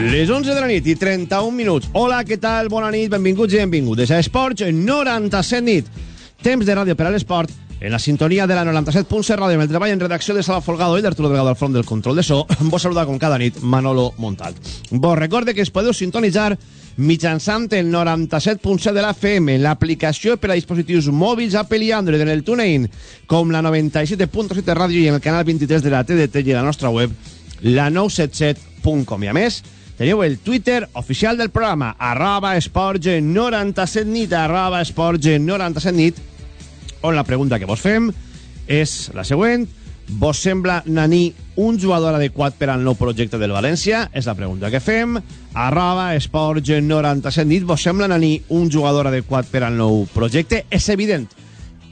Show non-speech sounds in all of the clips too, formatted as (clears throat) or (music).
Les 11 de la nit i 31 minuts. Hola, què tal? Bona nit, benvinguts i benvingudes a Esports 97 nit. Temps de ràdio per a l'esport en la sintonia de la 97.7 ràdio amb el treball en redacció de Sala Folgado i d'Arturo Delgado al front del control de so. Vos saluda com cada nit Manolo Montal. Vos recorde que es podeu sintonitzar mitjançant el 97.7 de la FM, l'aplicació per a dispositius mòbils Apple i Android en el TuneIn, com la 97.7 ràdio i en el canal 23 de la TDT i la nostra web, la 977.com. I a més, teniu el Twitter oficial del programa, arroba esports 97 nit, arroba esports 97 nit, on la pregunta que vos fem és la següent. Vos sembla Nani un jugador adequat per al nou projecte del València? És la pregunta que fem. Arroba esports 97 nit. Vos sembla Nani un jugador adequat per al nou projecte? És evident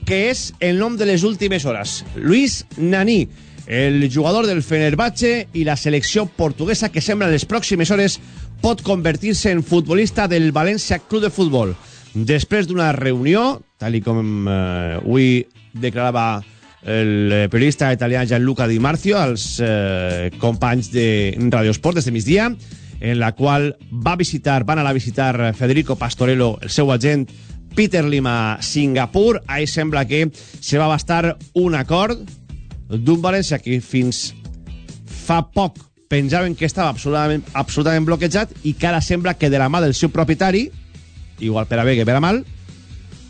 que és el nom de les últimes hores. Luis Nani, el jugador del Fenerbahce i la selecció portuguesa que sembla en les pròximes hores pot convertir-se en futbolista del València Club de Futbol. Després d'una reunió, tal com eh, avui declarava el eh, periodista italià Gianluca Di Marzio als eh, companys de Radio Sport des de migdia, en la qual va visitar, van anar a visitar Federico Pastorello, el seu agent, Peter Lima Singapur. Ahí sembla que se va bastar un acord d'un València que fins fa poc penjaven que estava absolutament, absolutament bloquejat i que ara sembla que de la mà del seu propietari, igual per a bé que per a mal,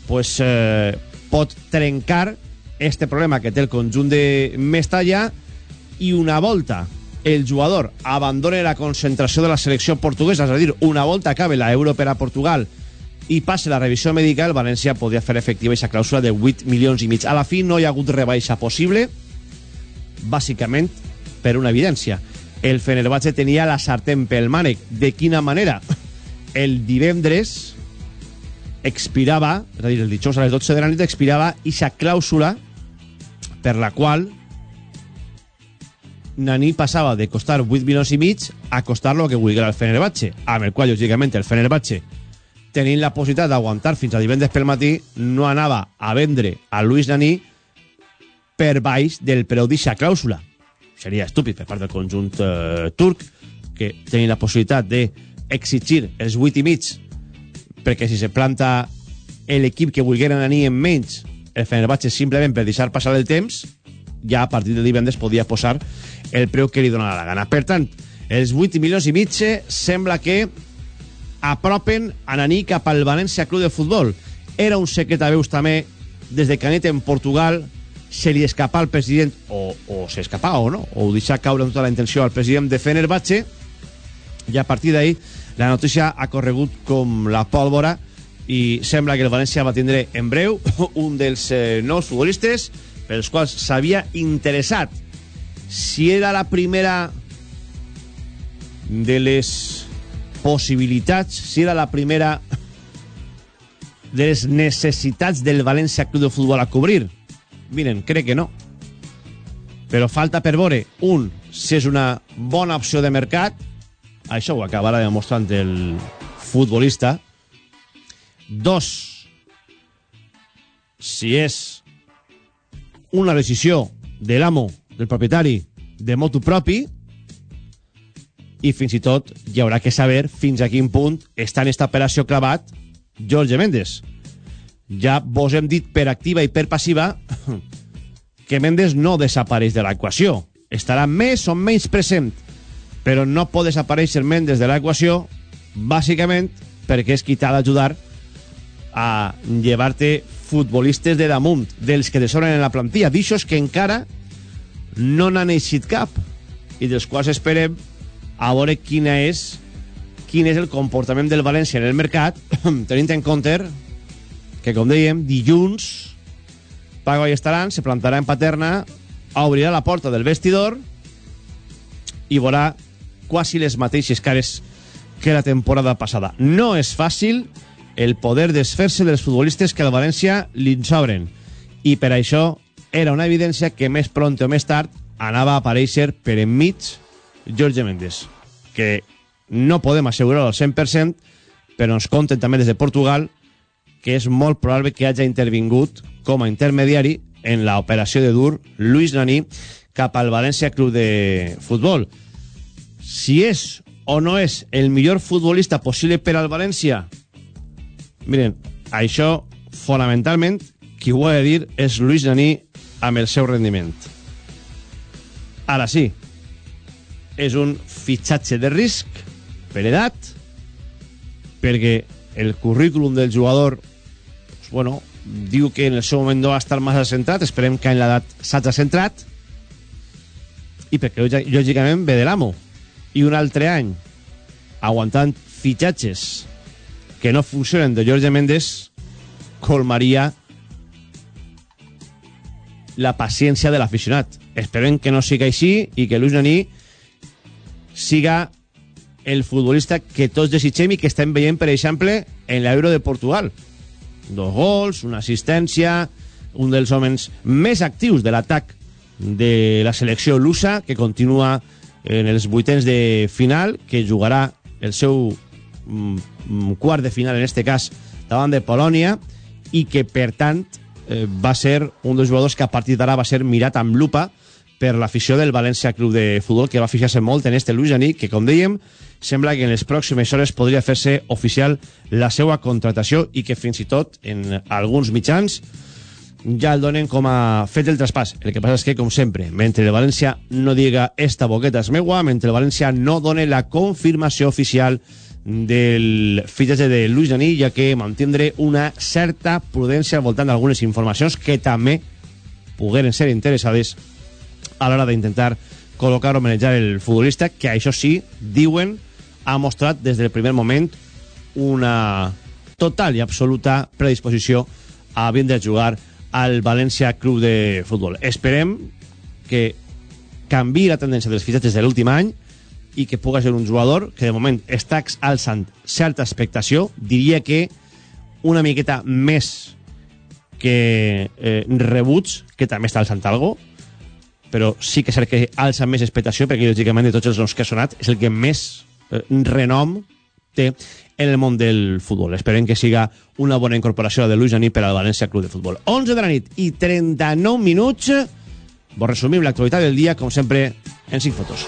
pues, eh, pot trencar este problema que té el conjunt de Mestalla i una volta el jugador abandone la concentració de la selecció portuguesa, és a dir, una volta acabe la Euro per a Portugal i passe la revisió mèdica, el València podria fer efectiva aquesta clàusula de 8 milions i mig. A la fi no hi ha hagut rebaixa possible, bàsicament per una evidència. El Fenerbahce tenia la sartén pel mànec. De quina manera? El divendres expirava, és a dir, el dijous a les 12 de la nit expirava aquesta clàusula per la qual Nani passava de costar 8 milions i mig a costar-lo que vulgui el Fenerbahce, amb el qual, lògicament, el Fenerbahce, tenint la possibilitat d'aguantar fins a divendres pel matí, no anava a vendre a Luis Nani per baix del preu d'eixa clàusula. Seria estúpid per part del conjunt eh, turc, que tenint la possibilitat d'exigir els 8 i mig perquè si se planta l'equip que volguera Nani en menys el Fenerbahce simplement per deixar passar el temps ja a partir de divendres podia posar el preu que li donarà la gana. Per tant, els 8 milions i mig sembla que apropen a Nani cap al València Club de Futbol. Era un secret a veus també des de Canet en Portugal se li escapa al president o, o s'escapa o no, o ho deixa caure amb tota la intenció al president de Fenerbahce i a partir d'ahí la notícia ha corregut com la pólvora i sembla que el València va tindre en breu (laughs) un dels eh, nous futbolistes pels quals s'havia interessat si era la primera de les possibilitats, si era la primera de les necessitats del València Club de Futbol a cobrir. Miren, crec que no. Però falta per veure, un, si és una bona opció de mercat, això ho acabarà demostrant el futbolista. Dos, si és una decisió de l'amo, del propietari, de motu propi, i fins i tot hi haurà que saber fins a quin punt està en esta operació clavat Jorge Méndez. Ja vos hem dit per activa i per passiva que Méndez no desapareix de l'equació. Estarà més o menys present, però no pot desaparèixer Méndez de l'equació bàsicament perquè és qui t'ha d'ajudar a llevar-te futbolistes de damunt, dels que te sobren en la plantilla, d'ixos que encara no n'han eixit cap i dels quals esperem a veure quina és quin és el comportament del València en el mercat, (clears throat) tenint en compte que, com dèiem, dilluns Pago i Estaran se plantarà en Paterna, obrirà la porta del vestidor i veurà quasi les mateixes cares que la temporada passada. No és fàcil el poder desfer-se dels futbolistes que al València li sobren. I per això era una evidència que més pront o més tard anava a aparèixer per enmig Jorge Méndez, que no podem assegurar al 100%, però ens conten també des de Portugal que és molt probable que hagi intervingut com a intermediari en la operació de dur Luis Nani cap al València Club de Futbol. Si és o no és el millor futbolista possible per al València? Miren, això, fonamentalment, qui ho ha de dir és Luis Naní amb el seu rendiment. Ara sí, és un fitxatge de risc per edat, perquè el currículum del jugador bueno, diu que en el seu moment no va estar massa centrat, esperem que en l'edat s'hagi centrat, i perquè lògicament ve de l'amo. I un altre any, aguantant fitxatges que no funcionen de Jorge Méndez, colmaria la paciència de l'aficionat. Esperem que no siga així i que Luis Naní siga el futbolista que tots desitgem i que estem veient, per exemple, en l'Euro de Portugal. Dos gols, una assistència, un dels homes més actius de l'atac de la selecció lusa, que continua en els vuitens de final, que jugarà el seu mm, quart de final, en este cas, davant de Polònia, i que, per tant, eh, va ser un dels jugadors que a partir d'ara va ser mirat amb lupa per l'afició del València Club de Futbol, que va fixar-se molt en este Luis Janí, que, com dèiem, sembla que en les pròximes hores podria fer-se oficial la seva contratació i que fins i tot en alguns mitjans ja el donen com a fet el traspàs. El que passa és que, com sempre, mentre el València no diga esta boqueta és meua, mentre el València no done la confirmació oficial del fitxatge de Luis Janí, ja que mantindre una certa prudència al voltant d'algunes informacions que també pogueren ser interessades a l'hora d'intentar col·locar o manejar el futbolista, que això sí, diuen, ha mostrat des del primer moment una total i absoluta predisposició a vindre a jugar al València Club de Futbol. Esperem que canvi la tendència dels fitxatges de l'últim any i que puga ser un jugador que de moment està alçant certa expectació, diria que una miqueta més que eh, rebuts, que també està alçant algo, però sí que és cert que alça més expectació perquè lògicament de tots els noms que ha sonat és el que més eh, renom té en el món del futbol. Esperem que siga una bona incorporació de Luis Janí per al València Club de Futbol. 11 de la nit i 39 minuts. Vos resumim l'actualitat del dia, com sempre, en 5 fotos.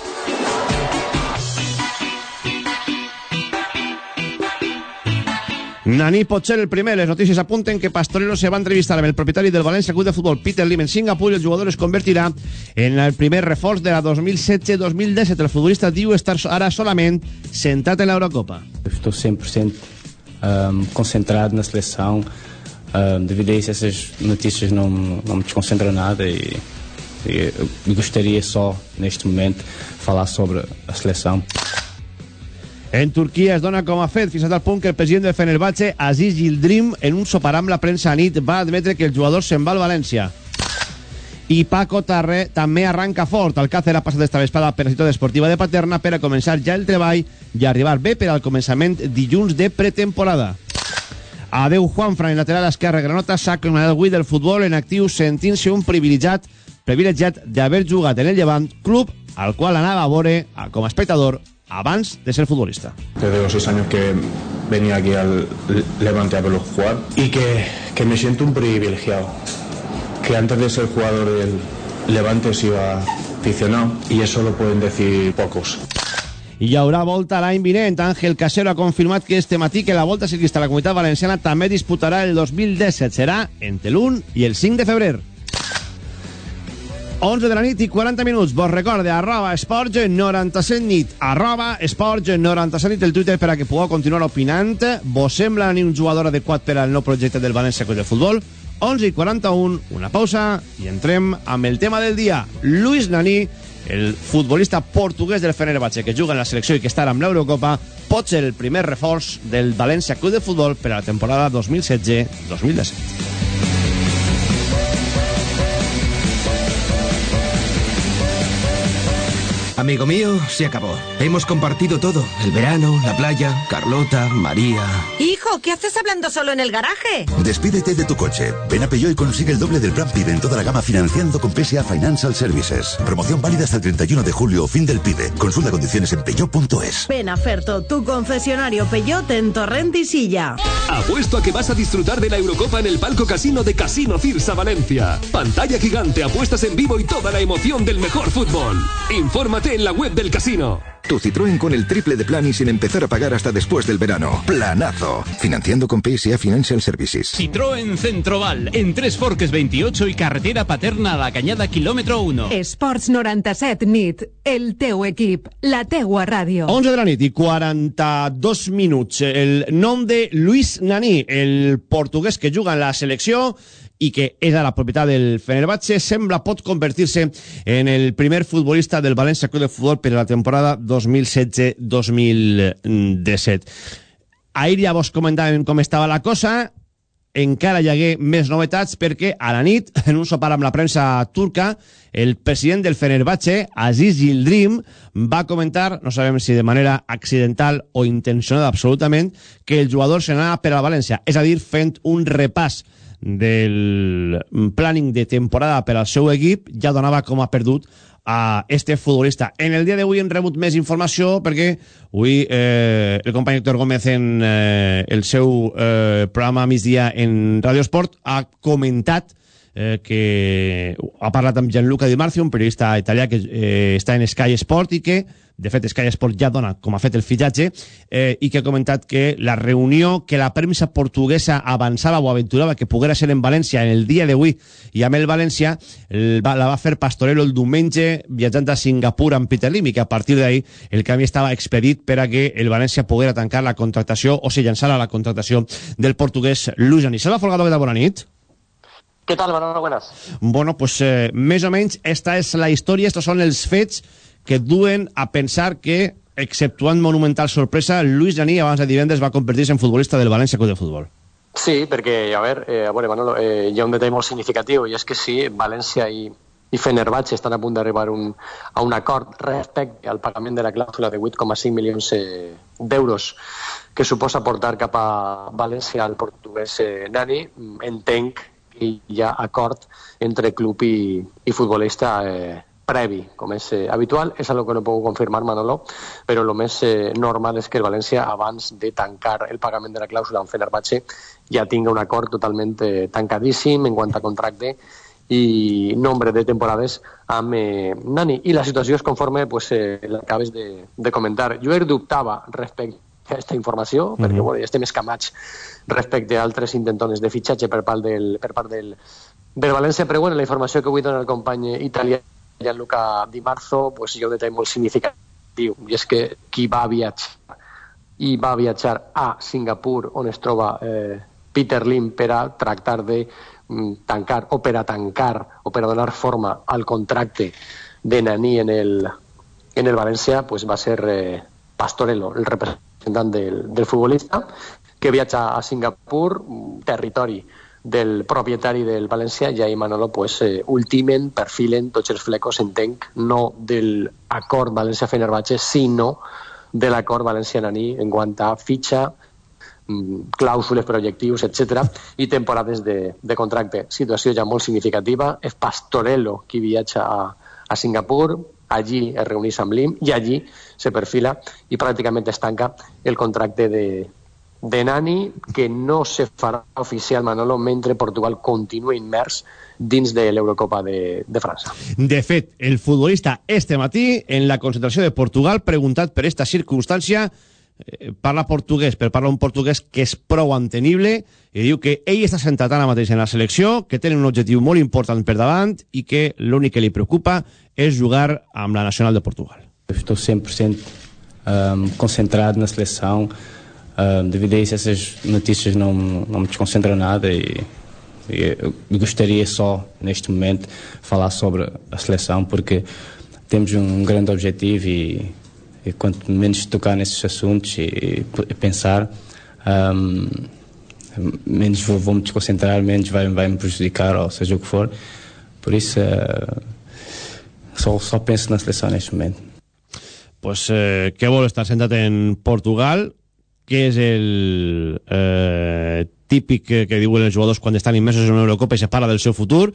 Nani pot ser el primer. Les notícies apunten que Pastorero se va entrevistar amb el propietari del València Club de Futbol, Peter Lim, en Singapur, i el jugador es convertirà en el primer reforç de la 2016-2017. El futbolista diu estar ara solament centrat en l'Eurocopa. Estou 100% um, concentrado na seleção. Um, devido a isso, essas notícias não, não me desconcentram nada e, e gostaria só, neste momento, falar sobre a seleção. En Turquia es dona com a fet fins al punt que el president del Fenerbahce, Aziz Yildirim, en un sopar amb la premsa a nit, va admetre que el jugador se'n va al València. I Paco Tarré també arranca fort. El Càcer ha passat esta vespada per la esportiva de Paterna per a començar ja el treball i arribar bé per al començament dilluns de pretemporada. Adeu Juanfran, lateral esquerre Granota, s'ha acomiadat avui del futbol en actiu sentint-se un privilegiat privilegiat d'haver jugat en el Llevant, club al qual anava a veure com a espectador abans de ser futbolista. Desde los seis años que venía aquí al Levante a verlo jugar y que, que me siento un privilegiado. Que antes de ser jugador del Levante se iba aficionado y eso lo pueden decir pocos. I hi haurà volta l'any vinent. Àngel Casero ha confirmat que este matí que la volta ciclista a la Comunitat Valenciana també disputarà el 2017. Serà entre l'1 i el 5 de febrer. 11 de la nit i 40 minuts. Vos recorde, arroba esports 97 nit. Arroba esports 97 nit el Twitter per a que pugueu continuar opinant. Vos sembla ni un jugador adequat per al nou projecte del València Club de Futbol? 11 i 41, una pausa i entrem amb el tema del dia. Luis Nani, el futbolista portuguès del Fenerbahce que juga en la selecció i que està amb l'Eurocopa, pot ser el primer reforç del València Club de Futbol per a la temporada 2016-2017. Amigo mío, se acabó. Hemos compartido todo. El verano, la playa, Carlota, María. Hijo, ¿qué haces hablando solo en el garaje? Despídete de tu coche. Ven a Peugeot y consigue el doble del plan PIB en toda la gama financiando con PSA Financial Services. Promoción válida hasta el 31 de julio, fin del PIB. Consulta condiciones en peugeot.es. Ven a Ferto, tu concesionario Peugeot en Torrent y Silla. Apuesto a que vas a disfrutar de la Eurocopa en el palco casino de Casino Cirsa Valencia. Pantalla gigante, apuestas en vivo y toda la emoción del mejor fútbol. Infórmate En la web del casino. Tu Citroën con el triple de plan y sin empezar a pagar hasta después del verano. Planazo. Financiando con PSA Financial Services. Citroën Centroval, en Tres Forques 28 y carretera paterna a la Cañada kilómetro 1. Esports 97 nit, el teu equip, la teua ràdio. 11 de la nit i 42 minuts. El nom de Luis Nani, el portuguès que juga en la selecció i que és a la propietat del Fenerbahce, sembla pot convertir-se en el primer futbolista del València Club de Futbol per a la temporada 2016-2017. Ahir ja vos comentàvem com estava la cosa, encara hi hagué més novetats perquè a la nit, (laughs) en un sopar amb la premsa turca, el president del Fenerbahce, Aziz Yildirim, va comentar, no sabem si de manera accidental o intencionada absolutament, que el jugador se n'anava per a València, és a dir, fent un repàs del planning de temporada per al seu equip, ja donava com a perdut a este futbolista. En el dia d'avui hem rebut més informació perquè avui eh, el company Héctor Gómez en eh, el seu eh, programa migdia en Radio Sport ha comentat eh, que ha parlat amb Gianluca Di Marzio, un periodista italià que eh, està en Sky Sport i que de fet Sky Sport ja dona com ha fet el fitxatge eh, i que ha comentat que la reunió que la premsa portuguesa avançava o aventurava que poguera ser en València en el dia d'avui i amb el València el la va fer Pastorello el diumenge viatjant a Singapur amb Peter Lim i que a partir d'ahí el canvi estava expedit per a que el València poguera tancar la contractació o si llançara la contractació del portuguès Luis Anis. Salva Folgado, que? Bona nit. ¿Qué tal, Manolo? Buenas. Bueno, pues eh, més o menys esta és la història, estos són els fets que duen a pensar que, exceptuant monumental sorpresa, Luis Janí abans de divendres va convertir-se en futbolista del València Club de Futbol. Sí, perquè, a veure, eh, a veure Manolo, eh, hi ha un detall molt significatiu i és que sí, València i, i Fenerbahce estan a punt d'arribar un, a un acord respecte al pagament de la clàusula de 8,5 milions eh, d'euros que suposa portar cap a València al portuguès eh, Nani. Entenc que hi ha acord entre club i, i futbolista eh, previ, com és eh, habitual. És algo que no puc confirmar, Manolo, però el més eh, normal és que el València, abans de tancar el pagament de la clàusula amb Fenerbahce, ja tinga un acord totalment eh, tancadíssim en quant a contracte i nombre de temporades amb eh, Nani. I la situació és conforme pues, eh, l'acabes de, de comentar. Jo dubtava respecte a aquesta informació, mm -hmm. perquè bueno, ja estem escamats respecte a altres intentones de fitxatge per part del, per part del, del València, però bueno, la informació que avui dona el company italià Gianluca Di Marzo, pues, hi ha un detall molt significatiu, i és que qui va viatjar i va viatjar a Singapur, on es troba eh, Peter Lim per a tractar de mm, tancar o per a tancar o per a donar forma al contracte de Nani en el, en el València pues va ser eh, Pastorello, el representant del, del futbolista, que viatja a Singapur, territori del propietari del València, ja i Manolo, pues, eh, ultimen, perfilen tots els flecos, entenc, no del acord València-Fenerbahce, sinó de l'acord València-Naní en quant a fitxa, mm, clàusules per objectius, etc i temporades de, de contracte. Situació ja molt significativa. És Pastorello qui viatja a, a Singapur, allí es reuneix amb l'IM i allí se perfila i pràcticament es tanca el contracte de, de Nani que no se farà oficial, Manolo, mentre Portugal continua immers dins de l'Eurocopa de, de França. De fet, el futbolista este matí, en la concentració de Portugal, preguntat per esta circumstància, eh, parla portuguès, però parla un portuguès que és prou entenible, i diu que ell està sentat ara mateix en la selecció, que tenen un objectiu molt important per davant i que l'únic que li preocupa és jugar amb la Nacional de Portugal. Estou 100% um, concentrado na seleção, Uh, devido a isso, essas notícias não, não me desconcentram nada e, e gostaria só, neste momento, falar sobre a seleção, porque temos um grande objetivo e, e quanto menos tocar nesses assuntos e, e pensar, um, menos vou, vou, me desconcentrar, menos vai, vai me prejudicar, ou seja o que for. Por isso, uh, só, só penso na seleção neste momento. Pues eh, que vol estar sentat en Portugal que és el eh, típic que, que diuen els jugadors quan estan immersos en una Eurocopa i se parla del seu futur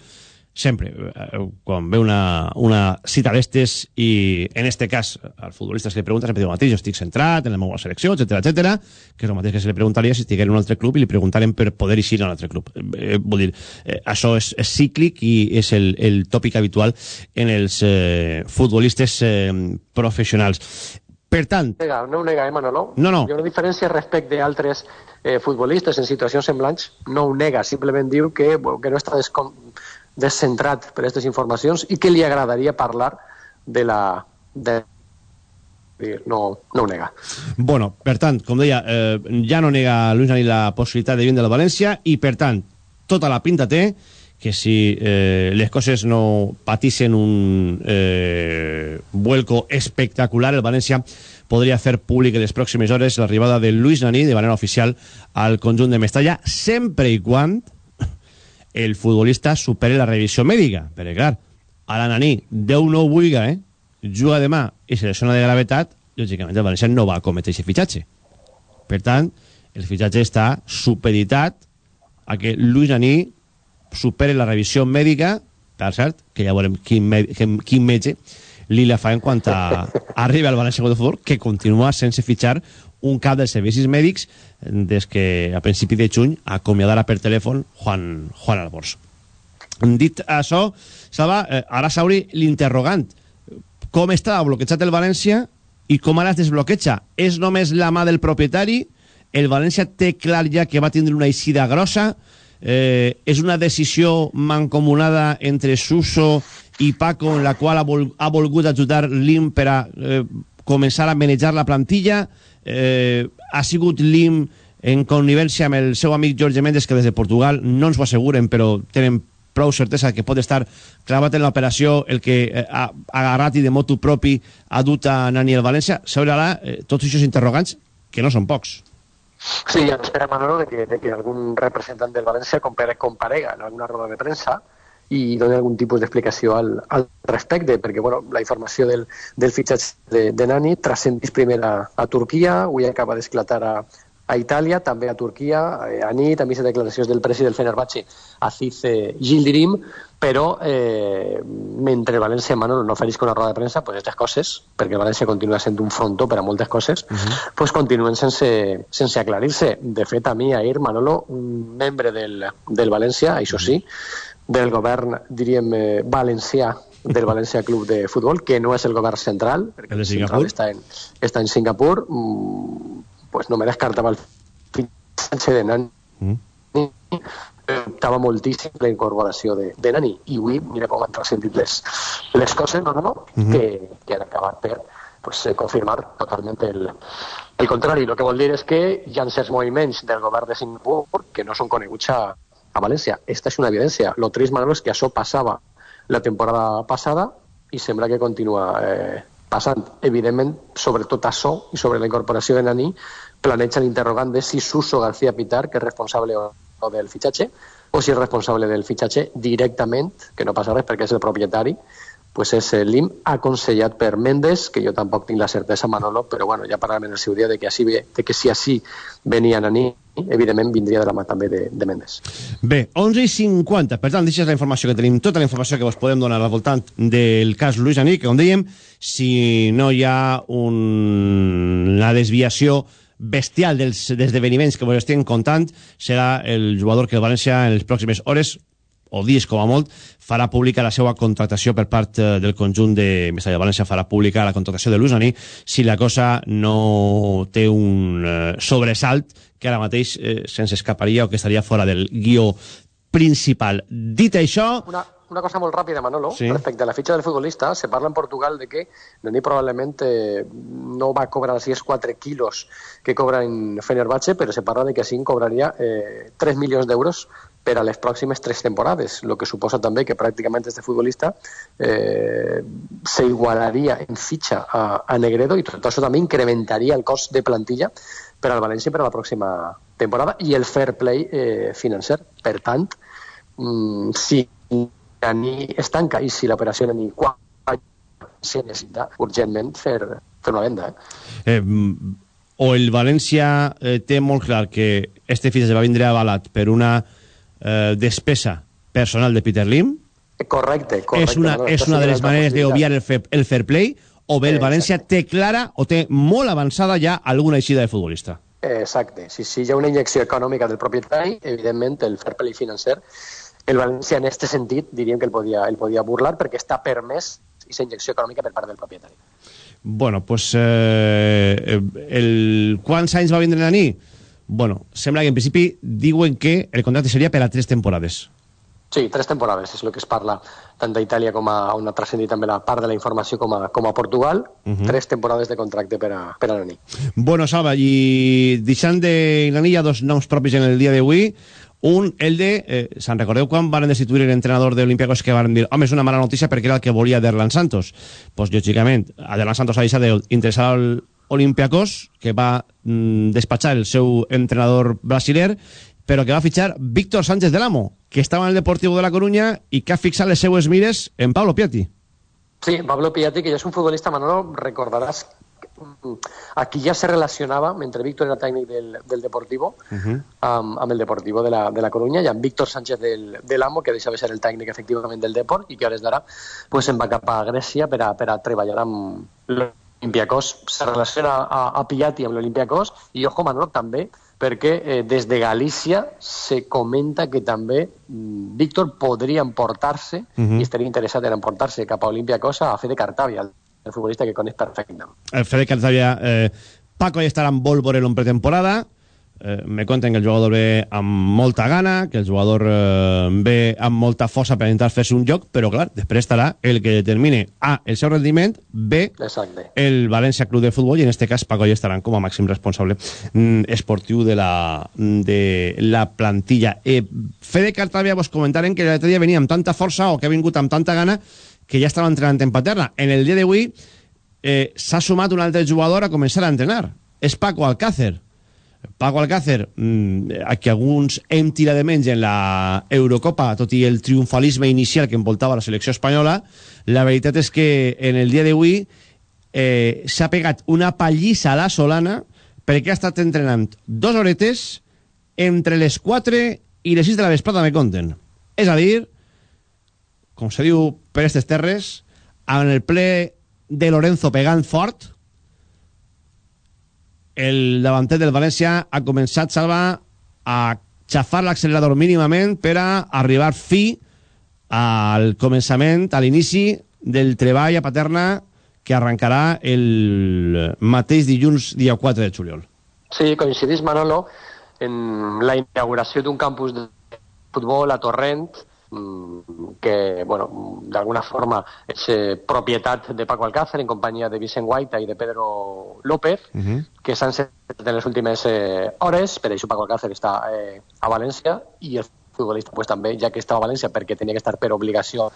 sempre, eh, quan ve una, una cita d'estes i en este cas al futbolista se li pregunta sempre diu mateix, jo estic centrat en la meva selecció, etc etc que és el mateix que se li preguntaria si estigués en un altre club i li preguntaren per poder eixir a un altre club. Eh, vull dir, eh, això és, és cíclic i és el, el tòpic habitual en els eh, futbolistes eh, professionals per tant... No ho nega, eh, Manolo? No, no. Hi ha una diferència respecte a altres eh, futbolistes en situacions semblants. No ho nega, simplement diu que, bueno, que no està descom descentrat per aquestes informacions i que li agradaria parlar de la... De, no, no ho nega. Bueno, per tant, com deia, eh, ja no nega Luis Nani la possibilitat de vindre a la València i, per tant, tota la pinta té que si eh, les coses no patissin un eh, vuelco espectacular, el València podria fer públic en les pròximes hores l'arribada de Luis Nani de manera oficial al conjunt de Mestalla, sempre i quan el futbolista supere la revisió mèdica. Perquè, clar, a la Nani, Déu no ho vulga, eh? juga demà i se lesiona de gravetat, lògicament el València no va cometre aquest fitxatge. Per tant, el fitxatge està supeditat a que Luis Nani supere la revisió mèdica, per cert, que ja veurem quin, me quin, quin metge li la fa en quant a (laughs) arriba al València de Futbol, que continua sense fitxar un cap dels servicis mèdics des que a principi de juny acomiadara per telèfon Juan, Juan Albors. Dit això, Salva, eh, ara s'obri l'interrogant. Com està bloquejat el València i com ara es desbloqueja? És només la mà del propietari? El València té clar ja que va tindre una eixida grossa? Eh, és una decisió mancomunada entre Suso i Paco en la qual ha, vol, ha volgut ajudar l'IM per a eh, començar a manejar la plantilla? Eh, ha sigut l'IM en connivència amb el seu amic Jorge Méndez que des de Portugal no ens ho asseguren però tenen prou certesa que pot estar clavat en l'operació el que eh, ha agarrat i de motu propi ha dut a Nani el València s'haurà eh, tots aquests interrogants que no són pocs Sí, espera Manolo de que, de que algun representant del València compare, comparega en alguna roda de premsa i doni algun tipus d'explicació al, al respecte, perquè bueno, la informació del, del fitxatge de, de Nani transcendís primer a, a Turquia, avui acaba d'esclatar a, a Itàlia, també a Turquia, eh, a nit, més de declaracions del president del Fenerbahce, Aziz eh, Gildirim, però eh, mentre València Manolo no oferisca una roda de premsa, pues aquestes coses, perquè València continua sent un frontó per a moltes coses, uh -huh. pues continuen sense, sense aclarir-se. De fet, a mi, ahir, Manolo, un membre del, del València, això sí, del govern, diríem, eh, valencià del (laughs) València Club de Futbol, que no és el govern central, perquè el de Singapur està en, està en Singapur, mm, pues no me descartava el fitxatge de Nani. Mm. Estava moltíssim la incorporació de, de Nani. I avui, mira com han transcendit les, les coses, no, no, mm -hmm. que, que han acabat per pues, eh, confirmar totalment el, el contrari. El que vol dir és que hi ha certs moviments del govern de Singapur que no són coneguts a, a València. Esta és una evidència. Lo trist, Manolo, és que això passava la temporada passada i sembla que continua eh, passant. Evidentment, sobre tot això i sobre la incorporació de Nani, planeja l'interrogant de si Suso García Pitar, que és responsable o, o del fitxatge, o si és responsable del fitxatge directament, que no passa res perquè és el propietari, pues és l'IM aconsellat per Mendes, que jo tampoc tinc la certesa, Manolo, però bueno, ja parlarem en el seu dia de que, així, de que si així venia Nani, evidentment vindria de la mà també de, de Mendes. Bé, 11 i 50, per tant, deixa la informació que tenim, tota la informació que vos podem donar al voltant del cas Luis Aní, que com dèiem, si no hi ha un... una desviació bestial dels esdeveniments que vos estem contant, serà el jugador que el València en les pròximes hores o dies com a molt, farà pública la seva contractació per part eh, del conjunt de Mestalla València, farà pública la contractació de Lusaní si la cosa no té un eh, sobresalt que ara mateix eh, se'ns escaparia o que estaria fora del guió principal. Dit això... una cosa molt ràpida, Manolo, Sí. respecte a la fitxa del futbolista, se parla en Portugal de que Nani probablement no va cobrar si és 4 quilos que cobra en Fenerbahce, però se parla de que així cobraria eh, 3 milions d'euros per a les pròximes tres temporades, el que suposa també que pràcticament este futbolista eh, se igualaria en fitxa a, a Negredo i tot això també incrementaria el cost de plantilla per al València per a la pròxima temporada i el fair play eh, financer. Per tant, mm, si Nani es tanca i si l'operació Nani quan se necessita urgentment fer, fer una venda. Eh? Eh, o el València eh, té molt clar que este fitxatge va vindre avalat per una eh, despesa personal de Peter Lim, Correcte, correcte. És una, Manolo, és una de les maneres d'obviar el, fair- el fair play, o bé el València té clara o té molt avançada ja alguna eixida de futbolista. Exacte. Si, si hi ha una injecció econòmica del propietari, evidentment el fair play financer, el València en aquest sentit diríem que el podia, el podia burlar perquè està permès aquesta injecció econòmica per part del propietari. Bueno, pues eh, el quants anys va vindre Nani? Bueno, sembla que en principi diuen que el contracte seria per a tres temporades. Sí, tres temporades és el que es parla tant d'Itàlia com a on ha transcendit també la part de la informació com a, com a Portugal. Mhm. Tres temporades de contracte per a, per a Nani. Bueno, Salva, i deixant de Nani hi ha dos noms propis en el dia d'avui. Un, el de... Eh, Se'n recordeu quan van destituir l'entrenador de Olympiacos que van dir home, és una mala notícia perquè era el que volia Derlan Santos? pues, lògicament, a Derlan Santos ha deixat d'interessar al Olympiacos, que va mm, despatxar el seu entrenador brasiler, però que va fitxar Víctor Sánchez del Amo, que estava en el Deportivo de la Coruña i que ha fixat les seues mires en Pablo Piatti. Sí, Pablo Piatti, que ja és un futbolista, Manolo, recordaràs aquí ja se relacionava, mentre Víctor era tècnic del, del Deportivo, amb, amb el Deportivo de la, de la Coruña i amb Víctor Sánchez del, de l'Amo, que deixava de ser el tècnic efectivament del Deport i que a hores d'ara pues, se'n va cap a Grècia per a, per a treballar amb l'Olimpiakos. Se relaciona a, a Piatti amb l'Olimpiakos i, ojo, Manolo, també perquè eh, des de Galícia se comenta que també mm, Víctor podria emportar-se Mhm. i estaria interessat en emportar-se cap a Olympiacos a Fede Cartavia, el, el futbolista que coneix perfectament. el Fede Calzavia eh, Paco ja estarà en Volvor en pretemporada eh, me conten que el jugador ve amb molta gana que el jugador eh, ve amb molta força per intentar fer-se un joc però clar, després estarà el que determine A, el seu rendiment, B, Exacte. el València Club de Futbol i en este cas Paco ja estaran com a màxim responsable mm, esportiu de la, de la plantilla eh, Fede Cartavia vos comentaren que l'altre dia venia amb tanta força o que ha vingut amb tanta gana que ja estava entrenant en Paterna. En el dia d'avui eh, s'ha sumat un altre jugador a començar a entrenar. És Paco Alcácer. Paco Alcácer, mm, a qui alguns hem tirat de menys en la Eurocopa, tot i el triomfalisme inicial que envoltava la selecció espanyola, la veritat és que en el dia d'avui eh, s'ha pegat una pallissa a la Solana perquè ha estat entrenant dos horetes entre les 4 i les 6 de la vesprada, me conten. És a dir, com se diu per aquestes terres, amb el ple de Lorenzo pegant fort, el davanter del València ha començat, Salva, a xafar l'accelerador mínimament per a arribar fi al començament, a l'inici del treball a Paterna que arrencarà el mateix dilluns, dia 4 de juliol. Sí, coincidís, Manolo, en la inauguració d'un campus de futbol a Torrent, que, bueno, d'alguna forma és eh, propietat de Paco Alcácer en companyia de Vicent Guaita i de Pedro López, que s'han set en les últimes eh, hores, per això Paco Alcácer està eh, a València i el futbolista pues, també, ja que estava a València perquè tenia que estar per obligació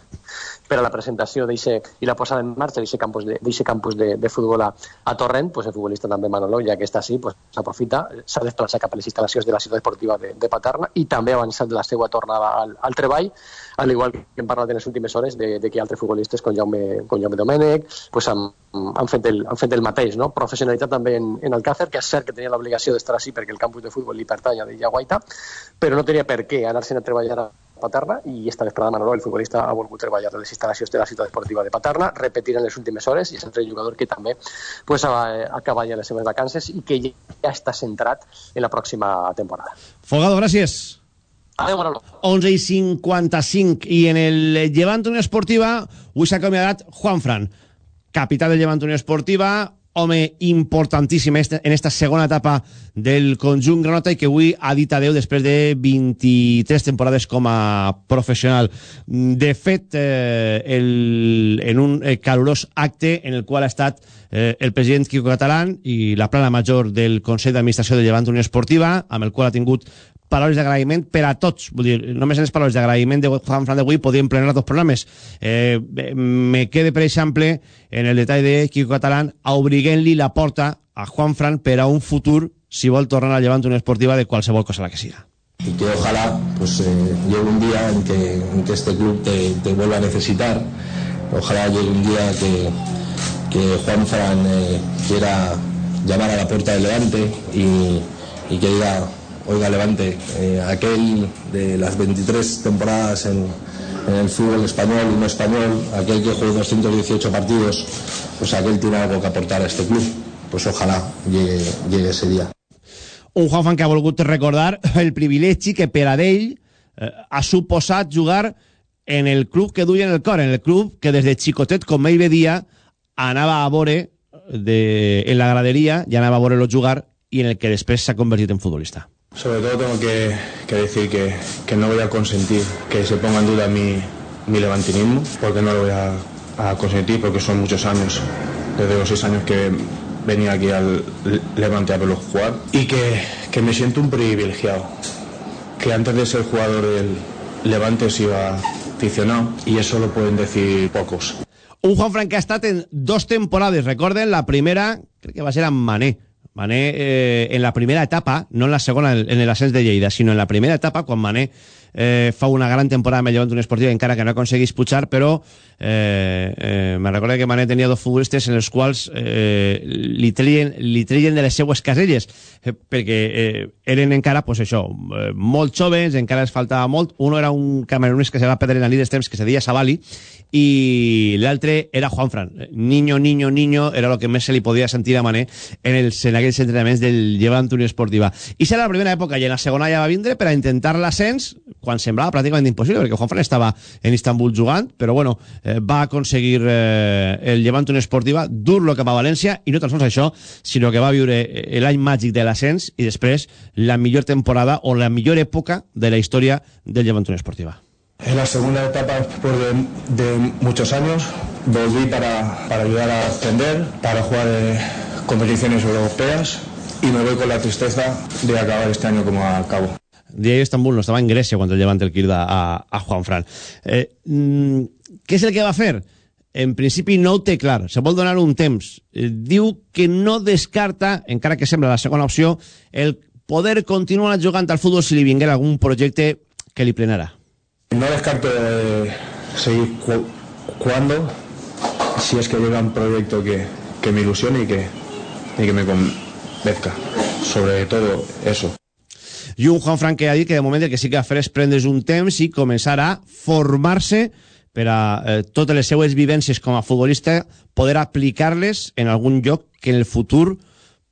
per a la presentació i la posada en marxa d'aquest campus, de, campus de, de futbol a, a Torrent, pues, el futbolista també Manolo, ja que està així, pues, s'ha desplaçat cap a les instal·lacions de la ciutat esportiva de, de Paterna i també ha avançat la seva tornada al, al treball, al igual que hem parlat en les últimes hores de, de que altres futbolistes com Jaume, com Jaume Domènech pues, han, han, fet el, han fet el mateix, no? professionalitat també en, en Alcácer, que és cert que tenia l'obligació d'estar així perquè el campus de futbol li pertany a Dilla Guaita, però no tenia per què anar-se'n a treballar a Paterna i esta vesprada Manolo, el futbolista, ha volgut treballar a les instal·lacions de la ciutat esportiva de Paterna, repetir en les últimes hores i és altre jugador que també pues, acaba ja les seves vacances i que ja està centrat en la pròxima temporada. Fogado, gràcies. Adéu, Manolo. 11 i 55 i en el Llevant Unió Esportiva avui s'ha acomiadat Juan capità del Llevant Unió Esportiva home importantíssim en esta segona etapa del conjunt granota i que avui ha dit adeu després de 23 temporades com a professional. De fet, eh, el, en un eh, calorós acte en el qual ha estat eh, el president Quico Catalán i la plana major del Consell d'Administració del Llevant Unió Esportiva, amb el qual ha tingut paraules d'agraïment per a tots. Vull dir, només en les paraules d'agraïment de Juan Fran d'avui podíem plenar dos programes. Eh, me quede, per exemple, en el detall de Quico Catalán, obriguent-li la porta a Juan Fran per a un futur si vol tornar a Llevant Unió Esportiva de qualsevol cosa la que siga. y que ojalá pues eh, llegue un día en que, en que este club te, te vuelva a necesitar ojalá llegue un día que, que Juan Fran eh, quiera llamar a la puerta del Levante y, y que diga oiga Levante eh, aquel de las 23 temporadas en, el fútbol español y no español, aquel que juega 218 partidos, pues aquel tiene algo que aportar a este club. Pues ojalá llegue, ese día. Un Juanfran que ha recordar el privilegi que per a ell eh, jugar en el club que duia en el cor, en el club que des de xicotet, com ell a veure de, en la graderia i anava a veure-lo jugar i en el que després s'ha convertit en futbolista. Sobre todo tengo que, decir que, no voy a consentir que se ponga en duda mi, mi levantinismo, porque no lo voy a, a, consentir, porque son muchos años, desde los seis años que venía aquí al Levante a verlo jugar, y que, me siento un privilegiado, que antes de ser jugador del Levante se iba aficionado, y eso lo pueden decir pocos. Un Juan Fran que ha estat en dos temporades, recorden, la primera crec que va ser amb Mané, Mané eh, en la primera etapa, no en la segona en el ascens de Lleida, sinó en la primera etapa, quan Mané eh, fa una gran temporada amb el Llevant Unió Esportiva, encara que no aconseguís pujar, però eh, eh, me recorda que Mané tenia dos futbolistes en els quals eh, li, treien, li treien de les seues caselles, eh, perquè eh, eren encara, pues això, eh, molt joves, encara els faltava molt. Uno era un camerunès que se va perdre en el temps, que se deia Savali, i l'altre era Juanfran. Niño, niño, niño, era el que més se li podia sentir a Mané en, els, en aquells entrenaments del Llevant Unió Esportiva. I serà la primera època, i en la segona ja va vindre per a intentar l'ascens, quan semblava pràcticament impossible, perquè Juanfran estava en Istanbul jugant, però bueno, va aconseguir eh, el Llevant Unió Esportiva dur-lo cap a València, i no tan sols això, sinó que va viure eh, l'any màgic de l'ascens i després la millor temporada o la millor època de la història del Llevant Unió Esportiva. En la segunda etapa, después de, de muchos años, volví para, para, ayudar a ascender, para jugar eh, competiciones europeas y me voy con la tristeza de acabar este año como acabo. Diario Estambul no estaba en Grecia cuando el levante el Kirda a, a Juan Fran. Eh, mm, què és el que va fer? En principi no ho té clar, se vol donar un temps. Eh, diu que no descarta, encara que sembla la segona opció, el poder continuar jugant al futbol si li vinguera algun projecte que li plenarà. No descarto de seguir jugando si es que llega un proyecto que, que me ilusione y que, y que me convenzca. Sobre todo eso. I un Juan Frank que ha dit que de moment el que sí que ha fer és prendre's un temps i començar a formar-se per a eh, totes les seues vivències com a futbolista poder aplicar-les en algun lloc que en el futur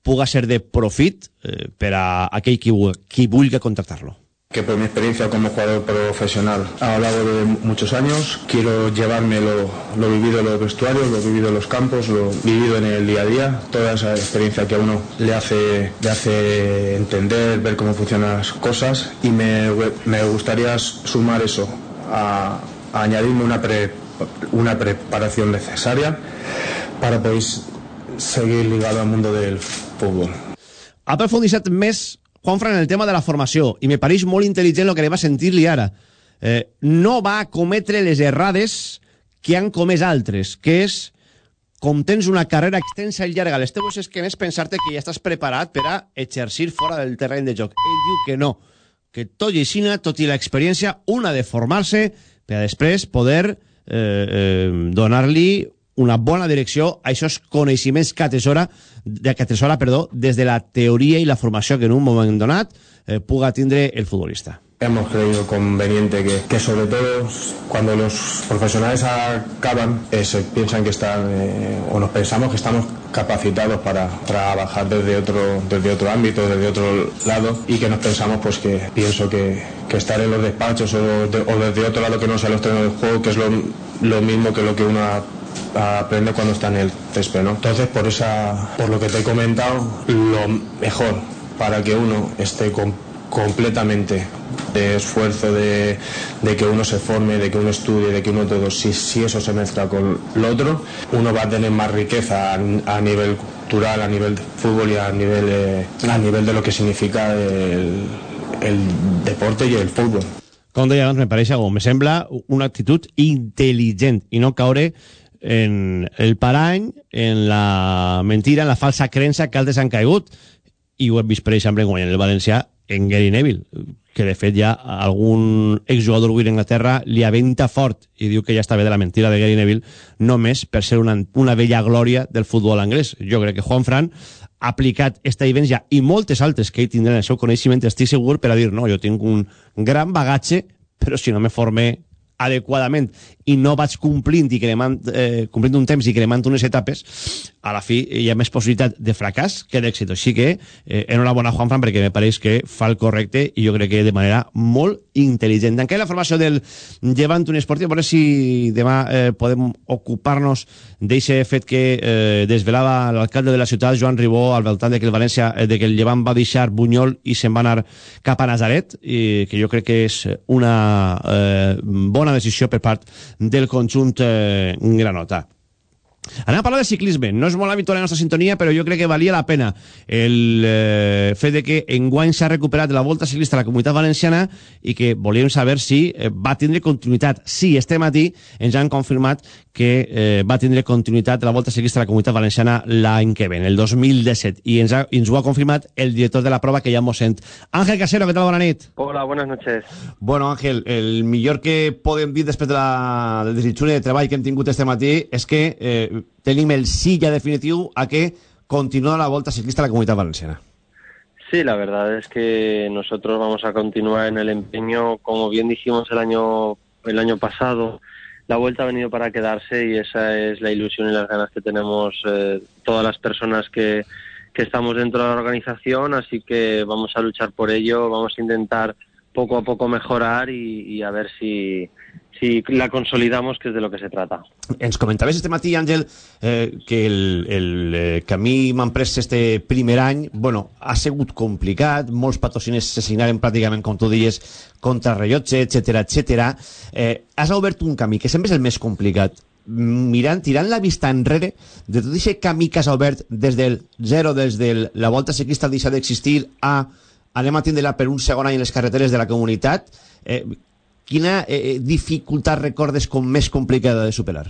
puga ser de profit eh, per a aquell qui, qui vulgui contractar-lo. Que por mi experiencia como jugador profesional a lo largo de muchos años quiero llevarme lo, lo, vivido en los vestuarios, lo vivido en los campos, lo vivido en el día a día, toda esa experiencia que a uno le hace, le hace entender, ver cómo funcionan las cosas. Y me, me gustaría sumar eso, a, a añadirme una, pre, una preparación necesaria para poder seguir ligado al mundo del fútbol. Ha profundizat més Juanfran en el tema de la formació i me pareix molt intel·ligent el que li va sentir-li ara. Eh, no va cometre les errades que han comès altres, que és com tens una carrera extensa i llarga a les teves esquenes, pensar-te que ja estàs preparat per a exercir fora del terreny de joc. Ell diu que no, que tot i així, tot i l'experiència, una de formar-se per a després poder eh, eh, donar-li una bona direcció a aquests coneixements que atesora, que atesora perdó, des de la teoria i la formació que en un moment donat eh, puga tindre el futbolista. Hemos creído conveniente que, que sobre todo cuando los profesionales acaban eh, se piensan que están eh, o nos pensamos que estamos capacitados para trabajar desde otro desde otro ámbito, desde otro lado y que nos pensamos pues que pienso que, que estar en los despachos o, de, o desde otro lado que no sea los terrenos del juego que es lo, mismo que lo que uno aprende cuando está en el césped, ¿no? Entonces, por esa, por lo que te he comentado, lo mejor para que uno esté completamente de esfuerzo, de, que uno se forme, de que uno estudie, de que uno todo, si, eso se mezcla con lo otro, uno va a tener más riqueza a, a nivel cultural, a nivel de fútbol y a nivel, eh, a nivel de lo que significa el, el deporte y el fútbol. Com deia abans, me pareix algo, me sembla una actitud intel·ligent i no caure en el parany, en la mentira, en la falsa creença que altres han caigut i ho hem vist per exemple en el Valencià en Gary Neville que de fet ja algun exjugador avui d'Anglaterra li aventa fort i diu que ja està bé de la mentira de Gary Neville només per ser una, una vella glòria del futbol anglès. Jo crec que Juan Fran aplicat esta vivència i moltes altres que ell tindrà en el seu coneixement estic segur per a dir no, jo tinc un gran bagatge però si no me formé adequadament i no vaig complint i cremant, eh, complint un temps i cremant unes etapes, a la fi hi ha més possibilitat de fracàs que d'èxit. Així que eh, enhorabona Juanfran perquè me pareix que fa el correcte i jo crec que de manera molt intel·ligent. Encara la formació del Llevant Esportiu, a veure si demà eh, podem ocupar-nos d'aquest fet que eh, desvelava l'alcalde de la ciutat, Joan Ribó, al voltant de que el València, eh, de que el Llevant va deixar Bunyol i se'n va anar cap a Nazaret, i que jo crec que és una eh, bona decisió per part del conjunt eh, granota. Anem a parlar de ciclisme. No és molt habitual en la nostra sintonia, però jo crec que valia la pena el eh, fet de que enguany s'ha recuperat la Volta Ciclista a la Comunitat Valenciana i que volíem saber si eh, va tindre continuïtat. Sí, este matí ens han confirmat que eh, va tindre continuïtat la Volta Ciclista a la Comunitat Valenciana l'any que ven, el 2017. I ens, ha, ens ho ha confirmat el director de la prova que ja mos sent. Ángel Casero, què tal? Bona nit. Hola, buenas noches. Bueno, Ángel, el millor que podem dir després de la, del desitjure de treball que hem tingut este matí és que eh, tenim el sí ya definitivo a que continúa la Volta Ciclista a la Comunidad Valenciana. Sí, la verdad es que nosotros vamos a continuar en el empeño, como bien dijimos el año, el año pasado, la vuelta ha venido para quedarse y esa es la ilusión y las ganas que tenemos eh, todas las personas que, que estamos dentro de la organización, así que vamos a luchar por ello, vamos a intentar poco a poco mejorar y, y a ver si, si la consolidamos, que és de lo que se trata. Ens comentaves este matí, Àngel, eh, que el, el eh, camí pres este primer any, bueno, ha sigut complicat, molts patrociners se signaren pràcticament, com tu dies, contra rellotge, etc etc. Eh, has obert un camí que sempre és el més complicat. Mirant, tirant la vista enrere de tot aquest camí que has obert des del zero, des de la volta ciclista deixar d'existir a anem a tindre-la per un segon any en les carreteres de la comunitat, eh, quina eh, dificultat recordes com més complicada de superar?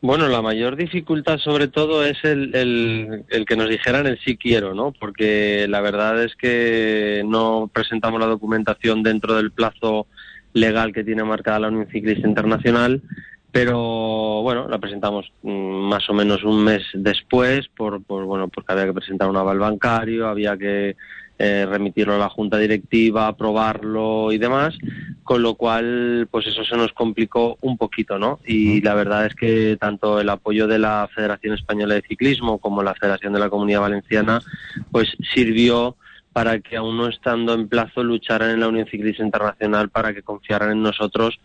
Bueno, la mayor dificultad sobre todo es el, el, el, que nos dijeran el sí quiero, ¿no? Porque la verdad es que no presentamos la documentación dentro del plazo legal que tiene marcada la Unión Ciclista Internacional, pero bueno, la presentamos mm, más o menos un mes después, por, por bueno, porque había que presentar un aval bancario, había que eh, remitirlo a la junta directiva, aprobarlo y demás, con lo cual pues eso se nos complicó un poquito, ¿no? Y la verdad es que tanto el apoyo de la Federación Española de Ciclismo como la Federación de la Comunidad Valenciana pues sirvió para que aún no estando en plazo lucharan en la Unión Ciclista Internacional para que confiaran en nosotros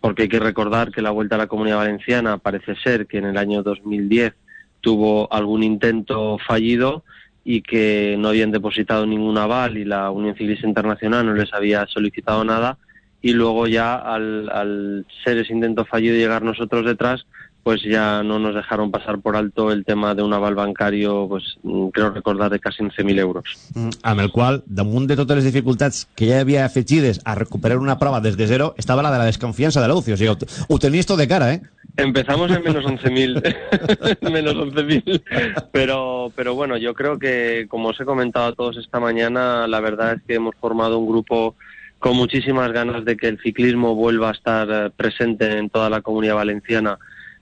porque hay que recordar que la Vuelta a la Comunidad Valenciana parece ser que en el año 2010 tuvo algún intento fallido y que no habían depositado ningún aval y la Unión Ciclista Internacional no les había solicitado nada y luego ya al, al ser ese intento fallido y llegar nosotros detrás pues ya no nos dejaron pasar por alto el tema de un aval bancario, pues mm, creo recordar, de casi 11.000 euros. Mm, amb el qual, damunt de totes les dificultats que ja havia afegides a recuperar una prova des de zero, estava la de la desconfiança de l'UCI. O sigui, ho, ho tenies tot de cara, eh? Empezamos en menos 11.000, (laughs) menos 11.000, pero, pero bueno, yo creo que, como os he comentado a todos esta mañana, la verdad es que hemos formado un grupo con muchísimas ganas de que el ciclismo vuelva a estar eh, presente en toda la comunidad valenciana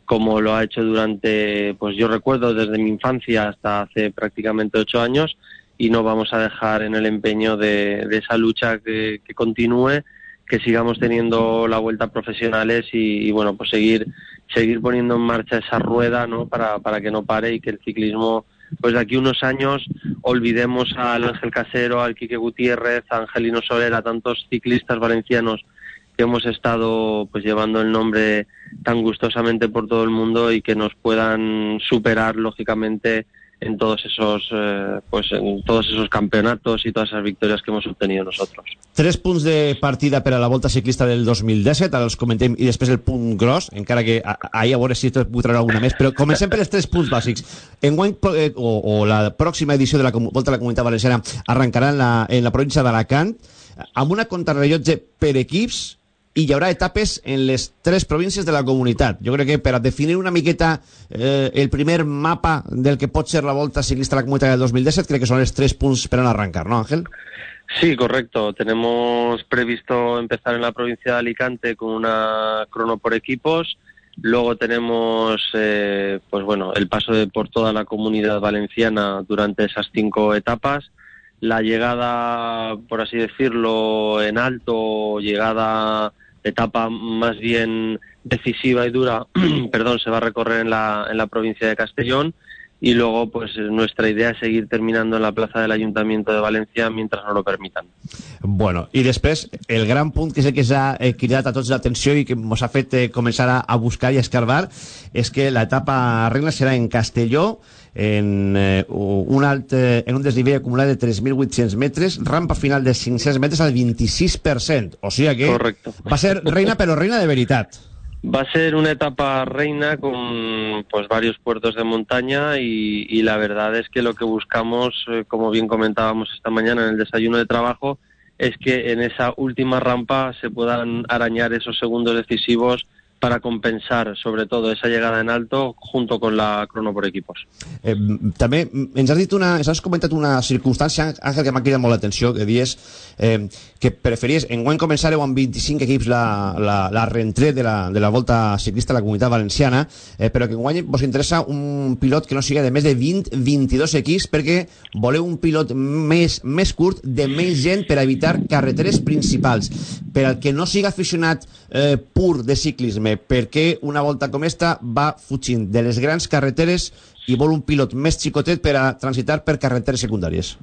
como lo ha hecho durante, pues yo recuerdo desde mi infancia hasta hace prácticamente ocho años y no vamos a dejar en el empeño de, esa lucha que, continúe, que sigamos teniendo la vuelta profesionales y, y, bueno, pues seguir, seguir poniendo en marcha esa rueda, ¿no? Para, para que no pare y que el ciclismo, pues de aquí unos años olvidemos al Ángel Casero, al Quique Gutiérrez, a Angelino Soler, a tantos ciclistas valencianos que hemos estado pues llevando el nombre tan gustosamente por todo el mundo y que nos puedan superar lógicamente en todos esos eh, pues en todos esos campeonatos y todas esas victorias que hemos obtenido nosotros. Tres punts de partida per a la Volta Ciclista del 2017, ara els comentem, i després el punt gros, encara que ahir a veure si puc treure alguna més, però comencem per els tres punts bàsics. Enguany, eh, o, o la pròxima edició de la Volta a la Comunitat Valenciana arrencarà en la, en la província d'Alacant, amb una contrarrellotge per equips, i hi haurà etapes en les tres províncies de la comunitat. Jo crec que per a definir una miqueta eh, el primer mapa del que pot ser la volta ciclista a la comunitat del 2017, crec que són els tres punts per arrancar, ¿no, Ángel? Sí, correcto. Tenemos previsto empezar en la provincia de Alicante con una crono por equipos. Luego tenemos, eh, pues bueno, el paso de por toda la comunidad valenciana durante esas cinco etapas la llegada, por así decirlo, en alto, llegada etapa más bien decisiva y dura, (clears throat) perdón, se va a recorrer en la, en la provincia de Castellón y luego pues nuestra idea es seguir terminando en la plaza del Ayuntamiento de Valencia mientras nos lo permitan. Bueno, i després, el gran punt que el que s'ha eh, cridat a tots l'atenció i que ens ha eh, a, buscar i a escarbar és que l'etapa regla serà en Castelló, en, eh, un alt, eh, en un desnivell acumulat de 3.800 metres, rampa final de 500 metres al 26%. O sigui que Correcto. va ser reina, però reina de veritat. Va ser una etapa reina con pues varios puertos de montaña y, y la verdad es que lo que buscamos, eh, como bien comentábamos esta mañana en el desayuno de trabajo, es que en esa última rampa se puedan arañar esos segundos decisivos para compensar sobre todo esa llegada en alto junto con la crono por equipos. Eh, també mm, ens has dit una, ens has comentat una circumstància, Àngel, que m'ha cridat molt l'atenció, que dius eh, que preferies, en guany començareu amb 25 equips la, la, la reentré de la, de la volta ciclista a la comunitat valenciana, eh, però que en guany vos interessa un pilot que no sigui de més de 20-22 equips perquè voleu un pilot més, més curt, de menys gent per evitar carreteres principals. Per al que no siga aficionat eh, pur de ciclisme, perquè una volta com esta va fugint de les grans carreteres i vol un pilot més xicotet per a transitar per carreteres secundàries.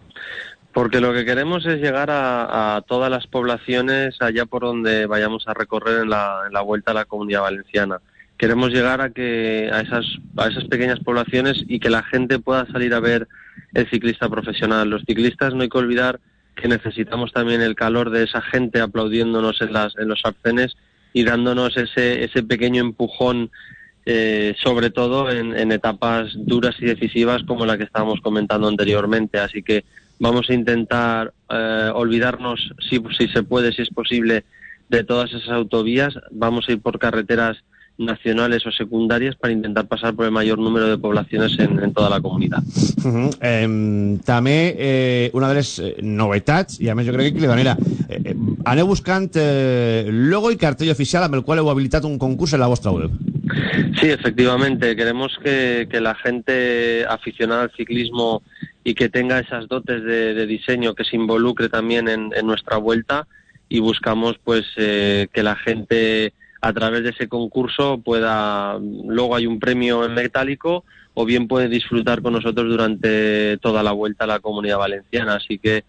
Porque lo que queremos es llegar a, todas las poblaciones allá por donde vayamos a recorrer en la, vuelta a la comunidad valenciana. Queremos llegar a que a esas, a esas pequeñas poblaciones y que la gente pueda salir a ver el ciclista profesional. Los ciclistas no hay que olvidar que necesitamos también el calor de esa gente aplaudiéndonos en, en los arcenes y dándonos ese, ese pequeño empujón, eh, sobre todo en, en etapas duras y decisivas como la que estábamos comentando anteriormente. Así que vamos a intentar eh, olvidarnos, si, si se puede, si es posible, de todas esas autovías. Vamos a ir por carreteras nacionales o secundarias para intentar pasar por el mayor número de poblaciones en, en toda la comunidad. Uh -huh. eh, també eh, una de les eh, novetats, i a més jo crec que donarà, eh, eh, aneu buscant eh, logo i cartell oficial amb el qual heu habilitat un concurs en la vostra web. Sí, efectivamente. Queremos que, que la gente aficionada al ciclismo y que tenga esas dotes de, de diseño que se involucre también en, en nuestra vuelta y buscamos pues eh, que la gente a través de ese concurso pueda luego hay un premio en metálico o bien puede disfrutar con nosotros durante toda la vuelta a la comunidad valenciana. Así que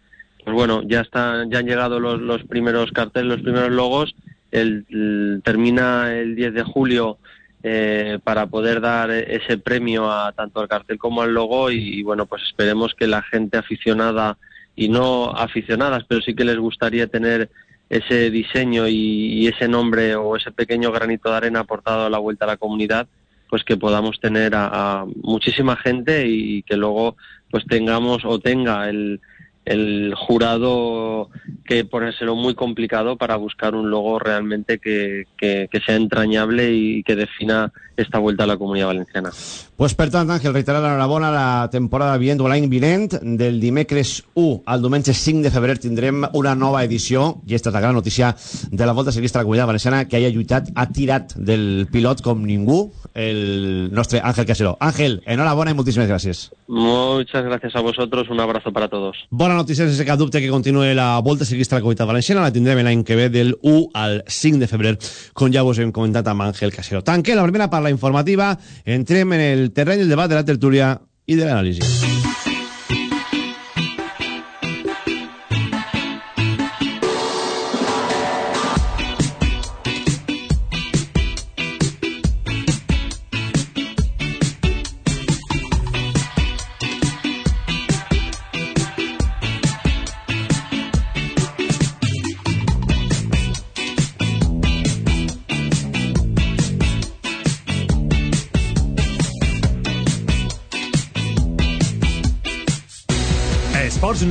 pues bueno ya están ya han llegado los, los primeros carteles los primeros logos. El, termina el 10 de julio eh, para poder dar ese premio a tanto al cartel como al logo y, bueno pues esperemos que la gente aficionada y no aficionadas pero sí que les gustaría tener ese diseño y, ese nombre o ese pequeño granito de arena aportado a la vuelta a la comunidad pues que podamos tener a, muchísima gente y que luego pues tengamos o tenga el, el jurado que ponérselo muy complicado para buscar un logo realmente que, que sea entrañable y que defina esta vuelta a la comunidad valenciana. Pues per tant, Àngel, reiterar l'enhorabona la temporada vinent o l'any vinent. Del dimecres 1 al diumenge 5 de febrer tindrem una nova edició, i aquesta és la gran notícia de la Volta Ciclista a la Comunitat Valenciana, que haya lluitat, ha tirat del pilot com ningú, el nostre Àngel Casero. Àngel, enhorabona i moltíssimes gràcies. Muchas gracias a vosotros, un abrazo para todos. Bona notícia sense cap dubte que continuï la Volta Ciclista a la Comunitat Valenciana. La tindrem l'any que ve del 1 al 5 de febrer, com ja vos hem comentat amb Àngel Casero. Tanque la primera parla informativa, entrem en el terreny del debat de la tertúlia i de l'anàlisi.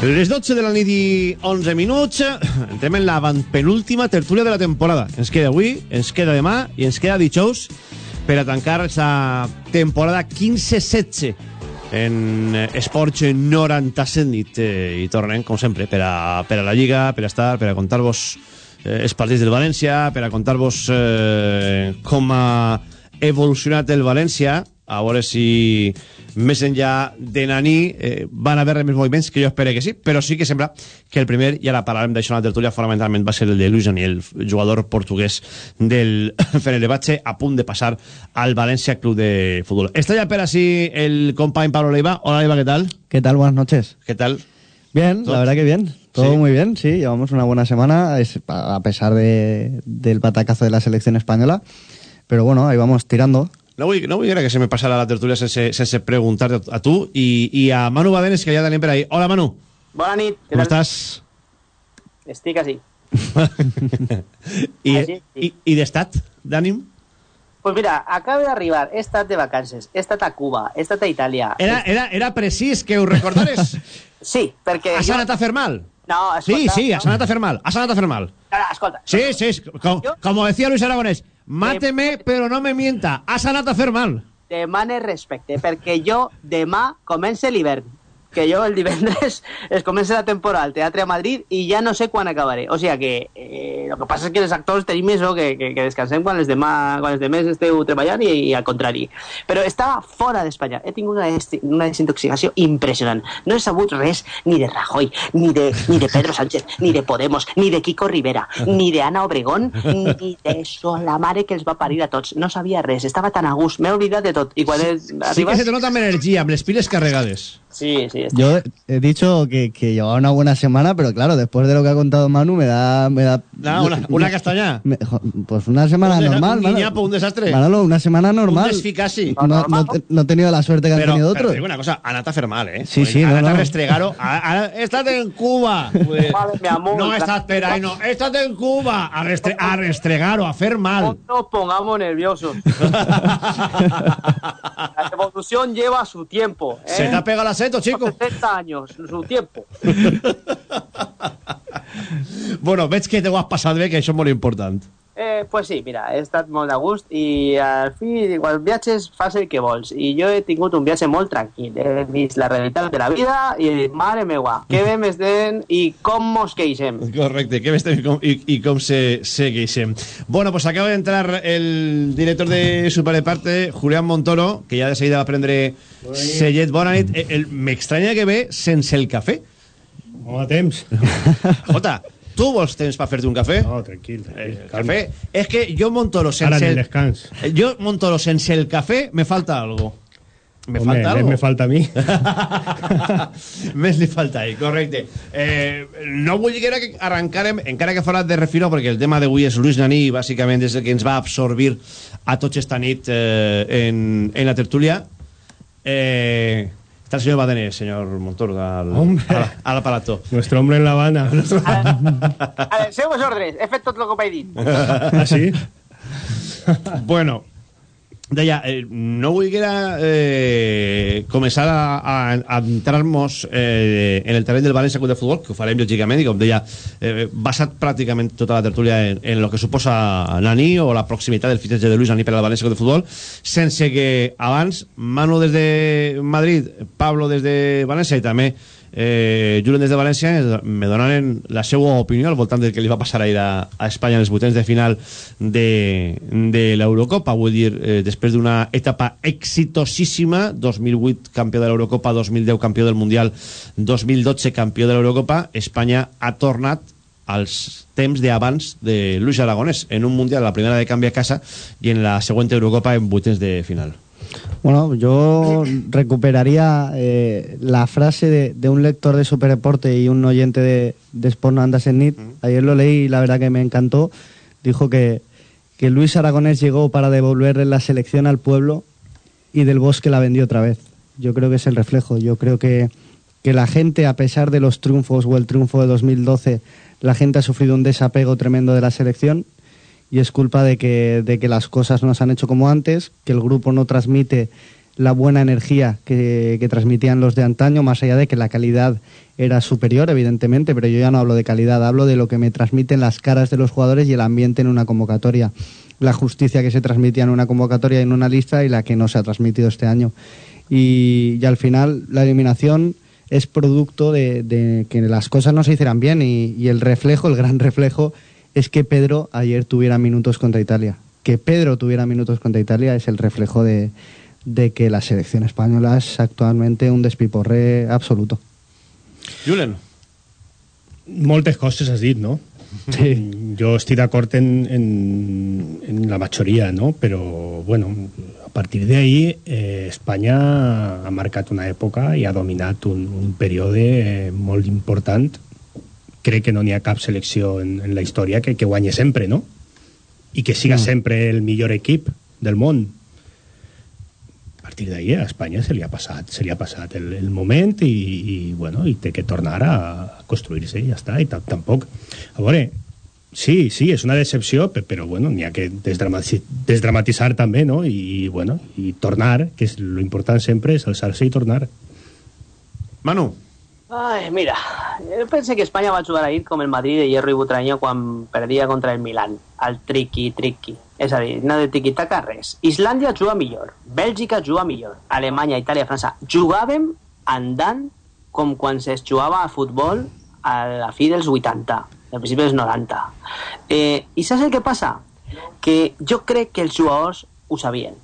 Les 12 de la nit i 11 minuts, entrem en la penúltima tertúlia de la temporada. Ens queda avui, ens queda demà i ens queda dijous per a tancar esta temporada 15-16 en Esports 97 nit eh, i tornem, com sempre, per a, per a la Lliga, per a estar, per a contar-vos eh, els partits del València, per a contar-vos eh, com ha evolucionat el València, a veure si enllà de Nani eh, van haver més moviments, que jo espero que sí, però sí que sembla que el primer, i ara parlarem d'això en la tertúlia, fonamentalment va ser el de Luis Nani, el jugador portuguès del (laughs) Fenerbahce, a punt de passar al Valencia Club de Fútbol. Està ya per així el company Pablo Leiva. Hola Leiva, ¿qué tal? ¿Qué tal? Buenas noches. ¿Qué tal? Bien, la verdad que bien. Todo ¿Sí? muy bien, sí. Llevamos una buena semana, a pesar de, del batacazo de la selección española. Pero bueno, ahí vamos tirando. No vull, no vull que se me passara la tertúlia sense, sense preguntar a tu i, i a Manu Badenes, que ja tenim per ahí. Hola, Manu. Bona nit. Com tal? estàs? Estic així. (laughs) I, Ah, sí? i, i d'estat, d'ànim? Pues mira, acabo d'arribar, he estat de vacances, he estat a Cuba, he estat a Itàlia. Era, era, era precís que ho recordares. (laughs) Sí, perquè... Has jo- anat a fer mal? No, Sí, escolta, sí, no. has anat a fer mal. Has anat a fer mal. No, escolta. Sí, sí, com, como decía Luis Aragonés, máteme, pero no me mienta. Has anat a fer mal. Demane respecte, perquè jo demà comença l'hivern. Que jo el divendres (laughs) es comença la temporada al Teatre a Madrid i ja no sé quan acabaré. O sigui que eh, lo que passa és que els actors tenim això, que, que, que descansem quan els, demà, quan els demés esteu treballant i, i al contrari. Però estava fora d'Espanya. He tingut una, una desintoxicació impressionant. No he sabut res ni de Rajoy, ni de, ni de Pedro Sánchez, ni de Podemos, ni de Kiko Rivera, ni de Ana Obregón, ni de so, la mare que els va parir a tots. No sabia res, estava tan a gust, m'he oblidat de tot. I quan he Sí que se te nota amb energia, amb les piles carregades. Sí, sí. Yo he dicho que, que llevaba una buena semana, pero claro, después de lo que ha contado Manu, me da. Me da No, una, una castaña. me- pues una semana Un normal, un Manolo. guiñapo, un desastre. Manolo, una semana normal. Un. No, no, te- no he tenido la suerte que han Pero, tenido pero otros. digo una cosa, ha anat a fer mal, eh? Sí, sí, ha no, anat a no. restregar-ho. Ha, ha, he estat en Cuba. Pues, Vale, mi amor, no la- per ahí, no. He estat en Cuba. A, restre a restregar-ho, a fer mal. No nos pongamos nerviosos. (laughs) La evolución lleva su tiempo. ¿eh? Se te ha pegado el acento, chico. 70 años, su tiempo. (laughs) Bueno, veig que t'ho has passat bé, que això és molt important. Eh, pues sí, mira, he estat molt a gust i al fi, quan viatges, fas el que vols. I jo he tingut un viatge molt tranquil. He vist la realitat de la vida i he dit, mare meua, què (laughs) bé m'estem i com mos queixem. Correcte, que estem i com, i, i com se, se queixem. Bueno, pues acaba d'entrar el director de Supereparte, Julián Montoro, que ja de seguida va prendre sellet. Bona nit. Eh, M'estranya que ve sense el cafè. Home, temps. (laughs) Jota, tu vols temps per fer-te un cafè? No, tranquil. tranquil. El cafè. És que jo, Montoro, sense... Ara el- descans. Eh, Jo, Montoro, sense el cafè, me falta algo. Me Home, falta algo. me falta a mi. Més li falta ahí, correcte. Eh, no vull era que arrencarem, encara que fora de refino, perquè el tema d'avui és Luis Naní, bàsicament és el que ens va absorbir a tots esta nit eh, en, en la tertúlia. Eh, está el señor Badenes, señor Montoro, al, Hombre. al, al aparato. Nuestro hombre en La Habana. A les seues ordres, he fet tot el que. ¿Ah, sí? bueno, deia, eh, no vull que era eh, començar a, a, a entrar-nos eh, en el terreny del València Club de Futbol, que ho farem lògicament, i com deia, eh, basat pràcticament tota la tertúlia en, en el que suposa Nani o la proximitat del fitxatge de Luis Nani per al València Club de Futbol, sense que abans Manu des de Madrid, Pablo des de València i també eh, Julen des de València me donaren la seva opinió al voltant del que li va passar ahir a, a Espanya en els vuitens de final de, de l'Eurocopa. Vull dir, eh, després d'una etapa exitosíssima 2008 campió de l'Eurocopa 2010 campió del Mundial 2012 campió de l'Eurocopa Espanya ha tornat als temps d'abans de Luis Aragonès en un Mundial, la primera de canvi a casa i en la següent Eurocopa en vuitens de final Bueno, yo recuperaría eh, la frase de, de un lector de Superdeporte y un oyente de, de Sport No Andas en Nit. Ayer lo leí y la verdad que me encantó. Dijo que, que Luis Aragonés llegó para devolverle la selección al pueblo y del bosque la vendió otra vez. Yo creo que es el reflejo. Yo creo que, que la gente, a pesar de los triunfos o el triunfo de 2012, la gente ha sufrido un desapego tremendo de la selección y es culpa de que, de que las cosas no se han hecho como antes, que el grupo no transmite la buena energía que, que transmitían los de antaño, más allá de que la calidad era superior, evidentemente, pero yo ya no hablo de calidad, hablo de lo que me transmiten las caras de los jugadores y el ambiente en una convocatoria. la justicia que se transmitía en una convocatoria y en una lista y la que no se ha transmitido este año. Y, y al final la eliminación es producto de, de que las cosas no se hicieran bien y, y el reflejo, el gran (laughs) reflejo, es que Pedro ayer tuviera minutos contra Italia. Que Pedro tuviera minutos contra Italia es el reflejo de, de que la selección española es actualmente un despiporre absoluto. Julen. Moltes coses has dit, no? Sí. Jo estic d'acord en, en, en la majoria, no? Però, bueno, a partir d'ahir eh, Espanya ha marcat una època i ha dominat un, un període eh, molt important. Crec que no n'hi ha cap selecció en, en la història que, que guanyi sempre, no? I que siga Mm. sempre el millor equip del món. A partir d'ahir a Espanya se li ha passat, se li ha passat el, el moment i, i, bueno, i té que tornar a construir-se i ja està. I tam- tampoc... A veure, sí, sí, és una decepció, pe- però bueno, n'hi ha que desdramatitzar, desdramatitzar també, no? I, bueno, i tornar, que és lo important sempre, és alçar-se i tornar. Manu. Ai, mira, jo pensé que Espanya va jugar ahir com el Madrid de Hierro i Butraño quan perdia contra el Milan, al triqui, triqui. És a dir, no de tiqui-taca res. Islàndia juga millor, Bèlgica juga millor, Alemanya, Itàlia, França. Jugàvem andant com quan es jugava a futbol a la fi dels 80, al principi dels 90. Eh, I saps el que passa? Que jo crec que els jugadors ho sabien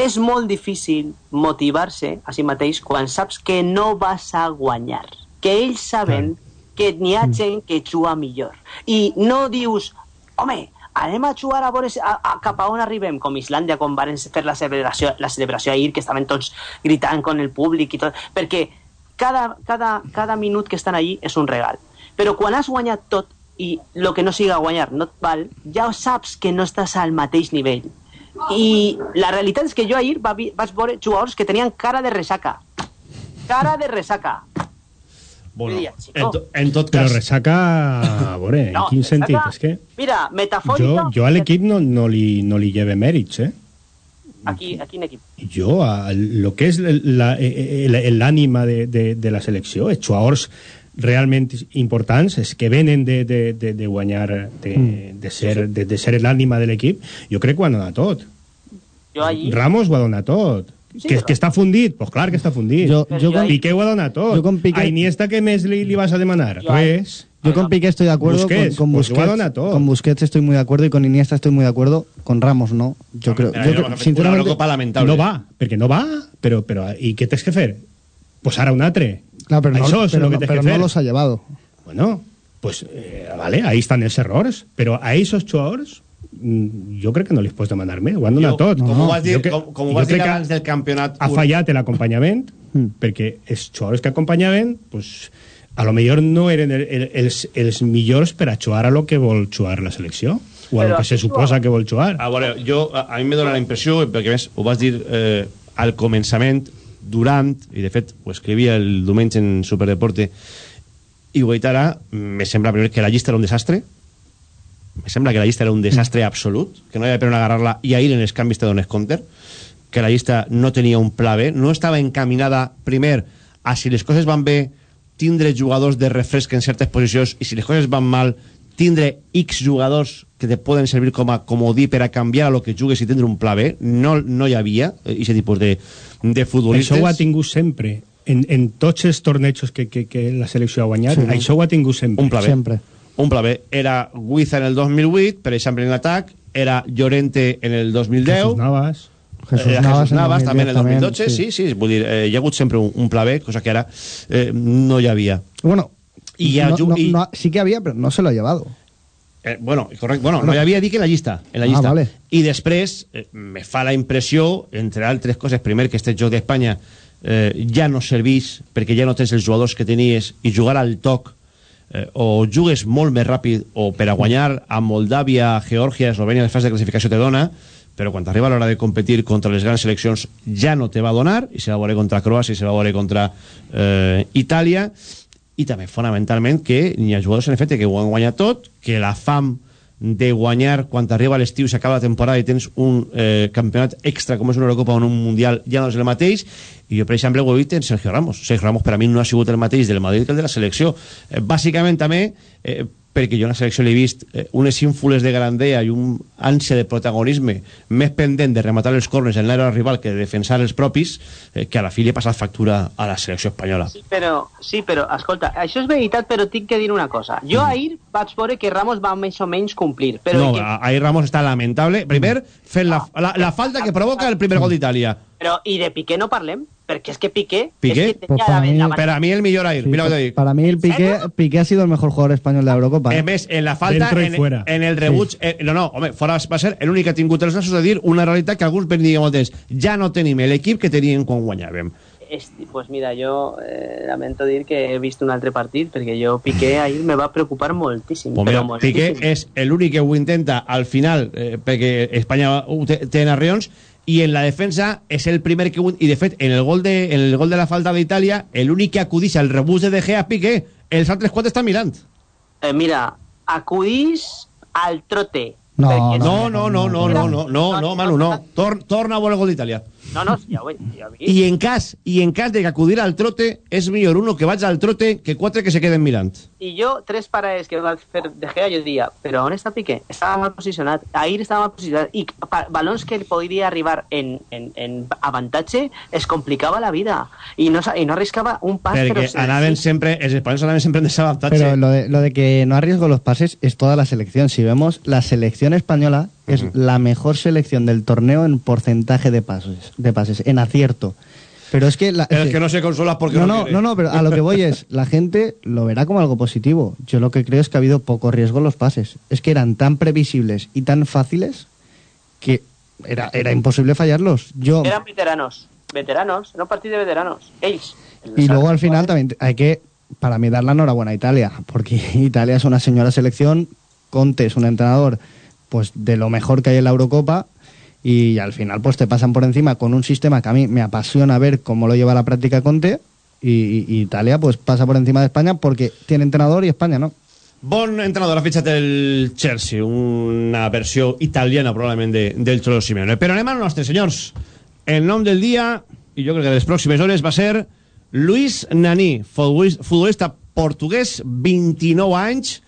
és molt difícil motivar-se a si mateix quan saps que no vas a guanyar. Que ells saben que n'hi ha gent que juga millor. I no dius, home, anem a jugar a veure si- a, a, cap a on arribem, com Islàndia, quan van fer la celebració, la celebració ahir, que estaven tots gritant con el públic i tot, perquè cada, cada, cada minut que estan allí és un regal. Però quan has guanyat tot i el que no siga guanyar no et val, ja saps que no estàs al mateix nivell. I la realitat és que jo ahir va, vi- vaig veure jugadors que tenien cara de ressaca. Cara de ressaca. Bueno, Diria, en, to, en tot Però cas... resaca, a veure, en No, quin sentit? resaca- És que Mira, jo, metafòrica... jo a l'equip no, no, li, no li lleve mèrits, eh? Aquí, aquí en equip. jo, a, lo que és la- eh, eh, l'ànima de, de, de la selecció, els jugadors realment importants, és que venen de, de, de, de guanyar, de, de ser, de, de ser l'ànima de l'equip, jo crec que ho ha donat tot. Jo allí... Ramos ho ha donat tot. Sí, que, però- que està fundit? Pues clar que està fundit. Jo- jo com- Piqué ho ha donat tot. jo com Piqué- A Iniesta què més li, li vas a demanar? Jo- Res. Yo con Piqué estoy de acuerdo, Busquets, con, con pues Busquets, todo. con Busquets estoy muy de acuerdo y con Iniesta estoy muy de acuerdo, con Ramos no. Yo creo, Mira, yo creo- creo sinceramente, una Eurocopa lamentable. No va, perquè no va. Però, però, I què tens que fer? Pues ara un altre. Claro, pero, no, Això és pero, el que no, tens pero que no los ha llevado. Bueno, pues, eh, vale, ahí están els errors. Però a esos jugadors mm, jo crec que no li pots demanar més. Ho han donat Jo, tot. com ho vas dir, Jo que- com, com vas dir abans del campionat... ha fallat l'acompanyament (laughs) perquè els jugadors que acompanyaven pues, a lo millor no eren el, el, els, els millors per a jugar a lo que vol jugar la selecció o a Però lo que se suposa que vol jugar. A veure, jo, a, a mi me dóna la impressió, perquè més ho vas dir eh, al començament, durant, i de fet ho escrivia el diumenge en Superdeporte, i ho he dit ara, me sembla primer que la llista era un desastre, me sembla que la llista era un desastre absolut, que no hi havia per on agarrar-la, i ahir en els canvis te dones compte, que la llista no tenia un pla B, no estava encaminada, primer, a si les coses van bé, tindre jugadors de refresc en certes posicions, i si les coses van mal, tindre X jugadors que te poden servir com a comodí per a canviar a lo que jugues i tindre un pla B, no, no hi havia aquest tipus de, de futbolistes. Això ho ha tingut sempre. En, en tots els tornejos que, que, que la selecció ha guanyat, Sí. sí. això ho ha tingut sempre. Un pla B. Un pla B. Era Guiza en el 2008, per exemple, en l'atac, era Llorente en el 2010, Jesús Navas. Jesús Eh, Navas Jesús en Navas també en el 2010 2012, también, sí, sí, vull dir, eh, hi ha hagut sempre un, un pla B, cosa que ara eh, no hi havia. Bueno, I ja no, ju- no- no- sí que había, pero no se lo ha llevado. Eh, bueno, correcte, bueno, no hi havia dit que en la llista, en la Ah, llista. vale. I després eh, me fa la impressió, entre altres coses, primer que este joc d'Espanya eh, ja no serveix perquè ja no tens els jugadors que tenies i jugar al toc eh, o jugues molt més ràpid o per a guanyar a Moldàvia, Geòrgia, Eslovènia les fases de classificació te dona però quan arriba l'hora de competir contra les grans seleccions ja no te va donar i se va veure contra Croàcia i se va veure contra eh, Itàlia i també fonamentalment que n'hi ha jugadors en efecte que ho han guanyat tot, que la fam de guanyar quan arriba l'estiu s'acaba la temporada i tens un eh, campionat extra com és una Eurocopa o un Mundial ja no és el mateix. I jo per exemple ho he dit en Sergio Ramos. Sergio Ramos per a mi no ha sigut el mateix del Madrid que el de la selecció. Eh, bàsicament també eh, perquè jo en la selecció l'he vist eh, unes ínfules de grandea i un ànsia de protagonisme més pendent de rematar els corners en l'era rival que de defensar els propis, eh, que a la fi li ha passat factura a la selecció espanyola. Sí, però, sí, però, escolta, això és veritat, però tinc que dir una cosa. Jo ahir vaig veure que Ramos va més o menys complir, però... no, que... ahir Ramos està lamentable. Primer, fent la, la, la falta que provoca el primer gol d'Itàlia. Però, i de Piqué no parlem? Perquè és que Piqué... Piqué, és que tenia la, la, per a mi el millor ahir. Sí, Mira pues, para mí el Piqué, Piqué ha sido el mejor jugador español de la Eurocopa. A més, en la falta, en, fuera. en el rebuig... Eh, no, no, home, fora va ser l'únic que ha tingut els nassos de dir una realitat que alguns ben diguem moltes. Ja no tenim l'equip que teníem quan guanyàvem. Esti, pues mira, jo eh, lamento dir que he vist un altre partit perquè jo Piqué ahir me va preocupar moltíssim. Pues però mira, moltíssim. Piqué és l'únic que ho intenta al final, eh, perquè Espanya té, té narreons, y en la defensa es el primer que... Y de fet, en el gol de, en el gol de la falta de Italia, el único que acudís al rebús de De Gea Piqué, els altres quatre estan mirant. Eh, mira, acudís al trote. No, no, no, no, no, no, no, no, no, no, no, no, no, no, no, no, no, no, ja ho he, ja ho. I en cas, i en cas de que acudir al trote, és millor uno que vaig al trote que quatre que se queden mirant. I jo, tres parades que va fer De Gea, jo diria, però on està Piqué? Estava mal posicionat. Ahir estava mal posicionat. I balons que podria arribar en, en, en avantatge es complicava la vida. I no, i no arriscava un pas, Perquè però... anaven sempre, els espanyols anaven sempre en desavantatge. Pero lo de, lo de que no arriesgo los pases es toda la selección. Si vemos, la selección española es la mejor selección del torneo en porcentaje de pases, de pases en acierto. Pero es que... La, El que no se consola porque no, no no, no, no, pero a lo que voy es, (laughs) la gente lo verá como algo positivo. Yo lo que creo es que ha habido poco riesgo en los pases. Es que eran tan previsibles y tan fáciles que era, era imposible fallarlos. Yo, Eran veteranos. Veteranos. Era un partido de veteranos. Ells. y luego al final también hay que, para mí, dar la enhorabuena a Italia, porque (laughs) Italia es una señora selección, Conte es un entrenador pues de lo mejor que hay en la Eurocopa y al final pues te pasan por encima con un sistema que a mí me apasiona ver cómo lo lleva a la práctica Conte y, y- Italia pues pasa por encima de España porque tiene entrenador y España no. Bon entrenador ha fitxat el Chelsea, una versió italiana probablement de, del Cholo Simeone. Però anem al nostre, senyors. El nom del dia, i jo crec que de les pròximes hores, va ser Luis Nani, futbolista portuguès, 29 anys.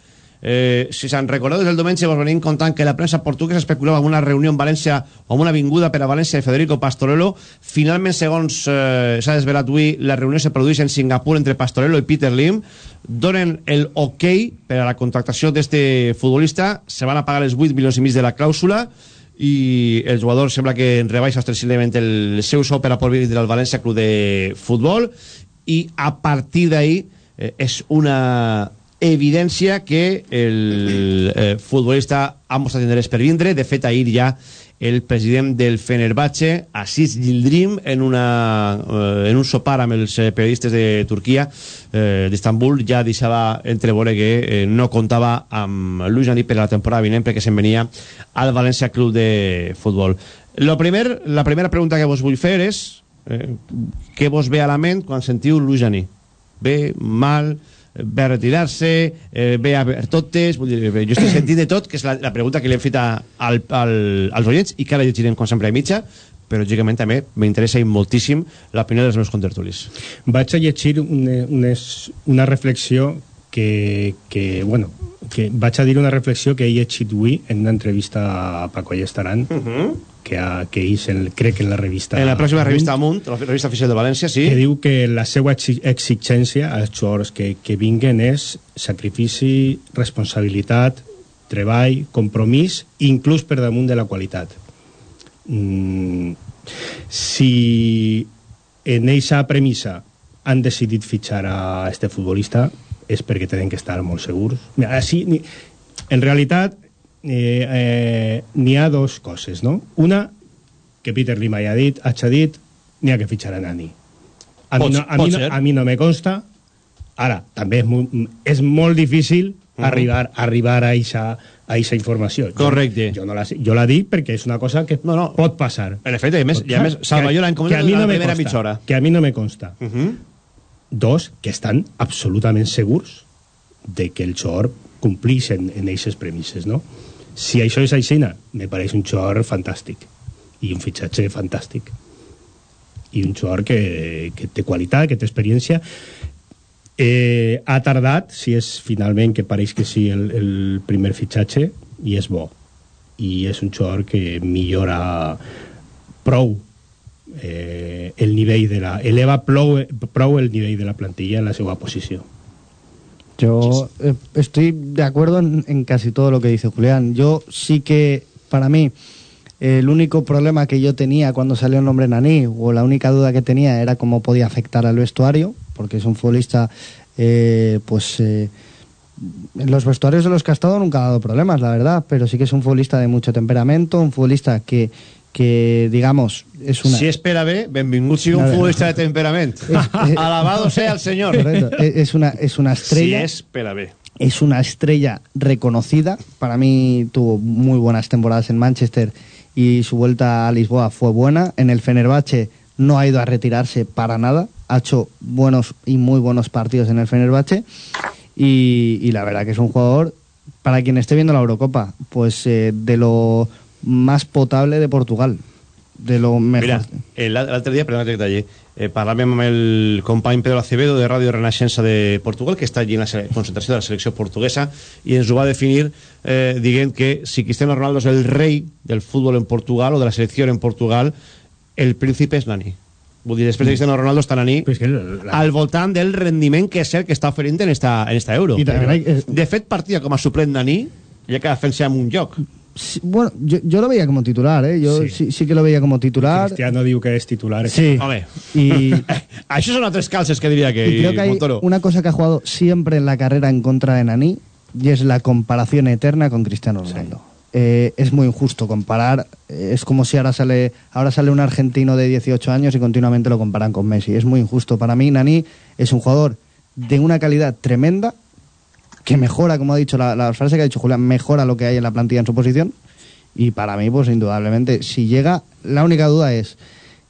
Eh, si se'n recordeu, des del diumenge vos venim contant que la premsa portuguesa especulava amb una reunió en València o amb una vinguda per a València de Federico Pastorello. Finalment, segons eh, s'ha desvelat avui, la reunió se produeix en Singapur entre Pastorello i Peter Lim. Donen el ok per a la contractació d'este futbolista. Se van a pagar els 8 milions i mig de la clàusula i el jugador sembla que en rebaixa ostensiblement el seu sou per a por del València Club de Futbol i a partir d'ahí eh, és una evidència que el eh, futbolista ha mostrat interès per vindre. De fet, ahir ja el president del Fenerbahce, Assis Yildirim, en, una, eh, en un sopar amb els eh, periodistes de Turquia, eh, d'Istanbul, ja deixava entreveure que eh, no comptava amb Luis Nani per la temporada vinent perquè se'n venia al València Club de Futbol. Lo primer, la primera pregunta que vos vull fer és eh, què vos ve a la ment quan sentiu Luis Nani? Bé, mal, ve a retirar-se, eh, ve a ver totes... Vull dir, bé, jo estic sentint de tot, que és la, la pregunta que li hem fet a, al, al, als oients i que ara llegirem com sempre a mitja, però lògicament també m'interessa moltíssim l'opinió dels meus contertulis. Vaig a llegir una, unes, una reflexió que, que, bueno, que vaig a dir una reflexió que he llegit avui en una entrevista a Paco Allestaran, uh -huh. Que, ha, que és, el, crec que en la revista... En la pròxima revista Amunt, la revista oficial de València, sí. que diu que la seva exi- exigència als jugadors que, que vinguen és sacrifici, responsabilitat, treball, compromís, inclús per damunt de la qualitat. Mm, si en eixa premissa han decidit fitxar a este futbolista és perquè tenen que estar molt segurs. Mira, així, en realitat, eh, eh, n'hi ha dos coses, no? Una, que Peter Lim haya dit, hagi dit, n'hi ha que fitxar a Nani. A mi, Pot- no, a, mi no, ser. a mi no me consta. Ara, també és, molt, és molt difícil Mhm. arribar, arribar a eixa, a eixa informació. Jo- Correcte. Jo, no la, sé- jo la dic perquè és una cosa que no, no. pot passar. En efecte, i a més, i a més. Salva, Que- jo l'hem comentat a mi en no la me primera consta, mitja hora. Que a mi no me consta. Uh -huh. Dos, que estan absolutament segurs de que el xor complix en, en eixes premisses, no? Si això és aixina, me pareix un xor fantàstic i un fitxatge fantàstic i un xor que, que té qualitat, que té experiència Eh, ha tardat, si és finalment, que pareix que sí, el, el primer fitxatge, i és bo. I és un jugador que millora prou eh, el nivell de la... eleva prou, prou el nivell de la plantilla en la seva posició. Yo eh, estoy de acuerdo en, en casi todo lo que dice Julián. Yo sí que, para mí, el único problema que yo tenía cuando salió el nombre Nani, o la única duda que tenía, era cómo podía afectar al vestuario, porque es un futbolista, eh, pues. eh, en los vestuarios de los que ha estado nunca ha dado problemas, la verdad, pero sí que es un futbolista de mucho temperamento, un futbolista que, que digamos, es una... Si espera bé, benvingut sigui un futbolista de temperament. (laughs) Alabado sea el señor. Correcto, es es una, es una estrella. Si bé. es una estrella reconocida. Para mí tuvo muy buenas temporadas en Manchester y su vuelta a Lisboa fue buena. En el Fenerbahce no ha ido a retirarse para nada. Ha hecho buenos y muy buenos partidos en el Fenerbahce. Y, y la verdad que es un jugador, para quien esté viendo la Eurocopa, pues eh, de lo más potable de Portugal. De lo mejor. Mira, eh, l'al- l'altre dia, perdona que talli, eh, parlàvem amb el company Pedro Acevedo de Ràdio Renaixença de Portugal, que està allí en la concentració de la selecció portuguesa, i ens ho va definir eh, dient que si Cristiano Ronaldo és el rei del futbol en Portugal o de la selecció en Portugal, el príncipe és Nani. Vull dir, després de Cristiano Ronaldo està Nani Pues que la- al voltant del rendiment que és el que està oferint en esta, en esta Euro. I també De fet, partida com a suplent Nani, ja que fent-se amb un lloc. Sí, bueno, yo, yo lo veía como titular, ¿eh? Yo sí, sí, que lo veía como titular. Cristiano diu que és titular. Sí. Home. Y, (laughs) Això són altres calces que diria que y creo que hay Montoro. una cosa que ha jugado siempre en la carrera en contra de Nani y es la comparación eterna con Cristiano Ronaldo. Eh, es muy injusto comparar. eh, Es como si ahora sale, ahora sale un argentino de 18 años y continuamente lo comparan con Messi. Es muy injusto. Para mí, Nani es un jugador de una calidad tremenda que mejora, como ha dicho la, la frase que ha dicho Julián, mejora lo que hay en la plantilla en su posición. Y para mí, pues indudablemente, si llega, la única duda es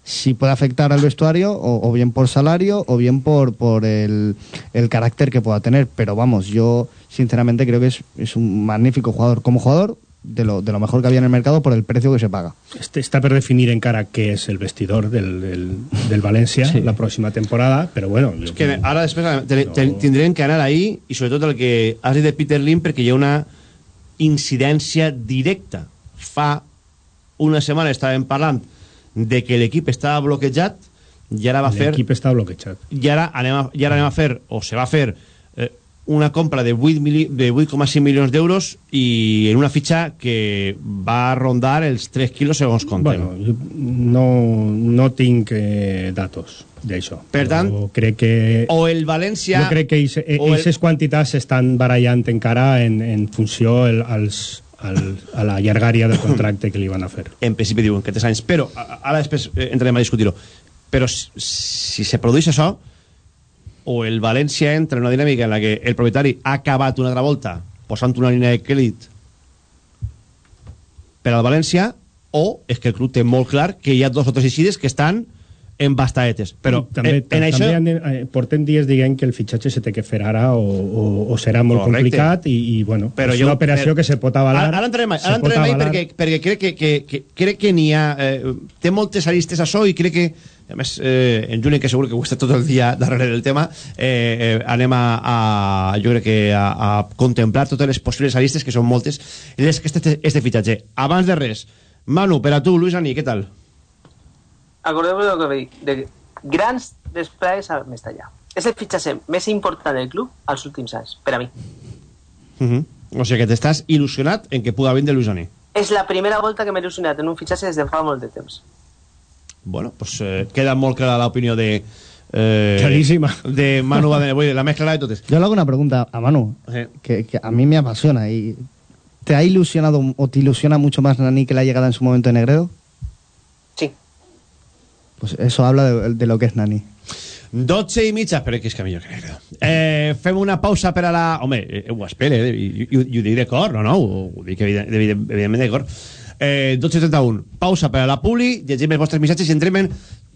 si puede afectar al vestuario, o, o bien por salario, o bien por, por el, el carácter que pueda tener. Pero vamos, yo sinceramente creo que es, es un magnífico jugador. Como jugador, de lo, de lo mejor que había en el mercado por el precio que se paga. Este està per definir encara què és el vestidor del, del, del València Sí. la pròxima temporada, però bueno... És que ara després te, te, tindrem que anar ahí i sobretot el que has dit de Peter Lim perquè hi ha una incidència directa. Fa una setmana estàvem parlant de que l'equip estava bloquejat i ara va fer L'equip està bloquejat. i ara anem a, i ara anem a fer o se va fer una compra de 8 mili- de 8,5 milions d'euros i en una fitxa que va rondar els 3 quilos segons contem. Bueno, no, no tinc eh, datos d'això. Per tant, crec que... o el València... Jo crec que o el- aquestes quantitats s'estan barallant encara en, en funció el, als, al, a la llargària del contracte que li van a fer. (clears throat) en principi diuen que 3 anys, però ara després eh, entrarem a discutir-ho. Però si, si se produeix això, o el València entra en una dinàmica en la que el propietari ha acabat una altra volta posant una línia de crèdit per al València, o és que el club té molt clar que hi ha dos o tres eixides que estan en bastaetes. Però també, en, en això... també eh, portem dies dient que el fitxatge se té que fer ara o, o, o serà molt Correcte. complicat i, i bueno, Però és jo- una operació però- que se pot avalar. Ara, ara entrem, ara entrem avalar. perquè, perquè crec que, que, que, crec que n'hi ha... Eh, té moltes aristes això i crec que, a més, eh, en Juni, que segur que ho està tot el dia darrere del tema, eh, eh, anem a, a, jo crec que a, a contemplar totes les possibles aristes, que són moltes, les que este, este fitxatge. Abans de res, Manu, per a tu, Luis Ani, què tal? Acordeu-vos del que vaig dir, de grans desplegues al Mestallà. És el fitxatge més important del club als últims anys, per a mi. Uh -huh. O sigui que t'estàs il·lusionat en que puga vindre Luis Ani. És la primera volta que m'he il·lusionat en un fitxatge des de fa molt de temps. Bueno, pues eh, queda molt clara l'opinió de... Eh, Clarísima. De Manu Badene. Vull dir, la més clara de totes. Yo le hago una pregunta a Manu, Sí. que, que a mí me apasiona. y ¿Te ha ilusionado o te ilusiona mucho más Nani que la llegada en su momento de Negredo? Pues eso habla de, de lo que es Nani. 12 i mitja, però que és que negre. Eh, fem una pausa per a la... Home, eh, ho espere, eh, i, i, ho dic de cor, no, no, ho, ho dic evident, evident, evidentment de cor. Eh, 12 i 31, pausa per a la publi, llegim els vostres missatges i entrem en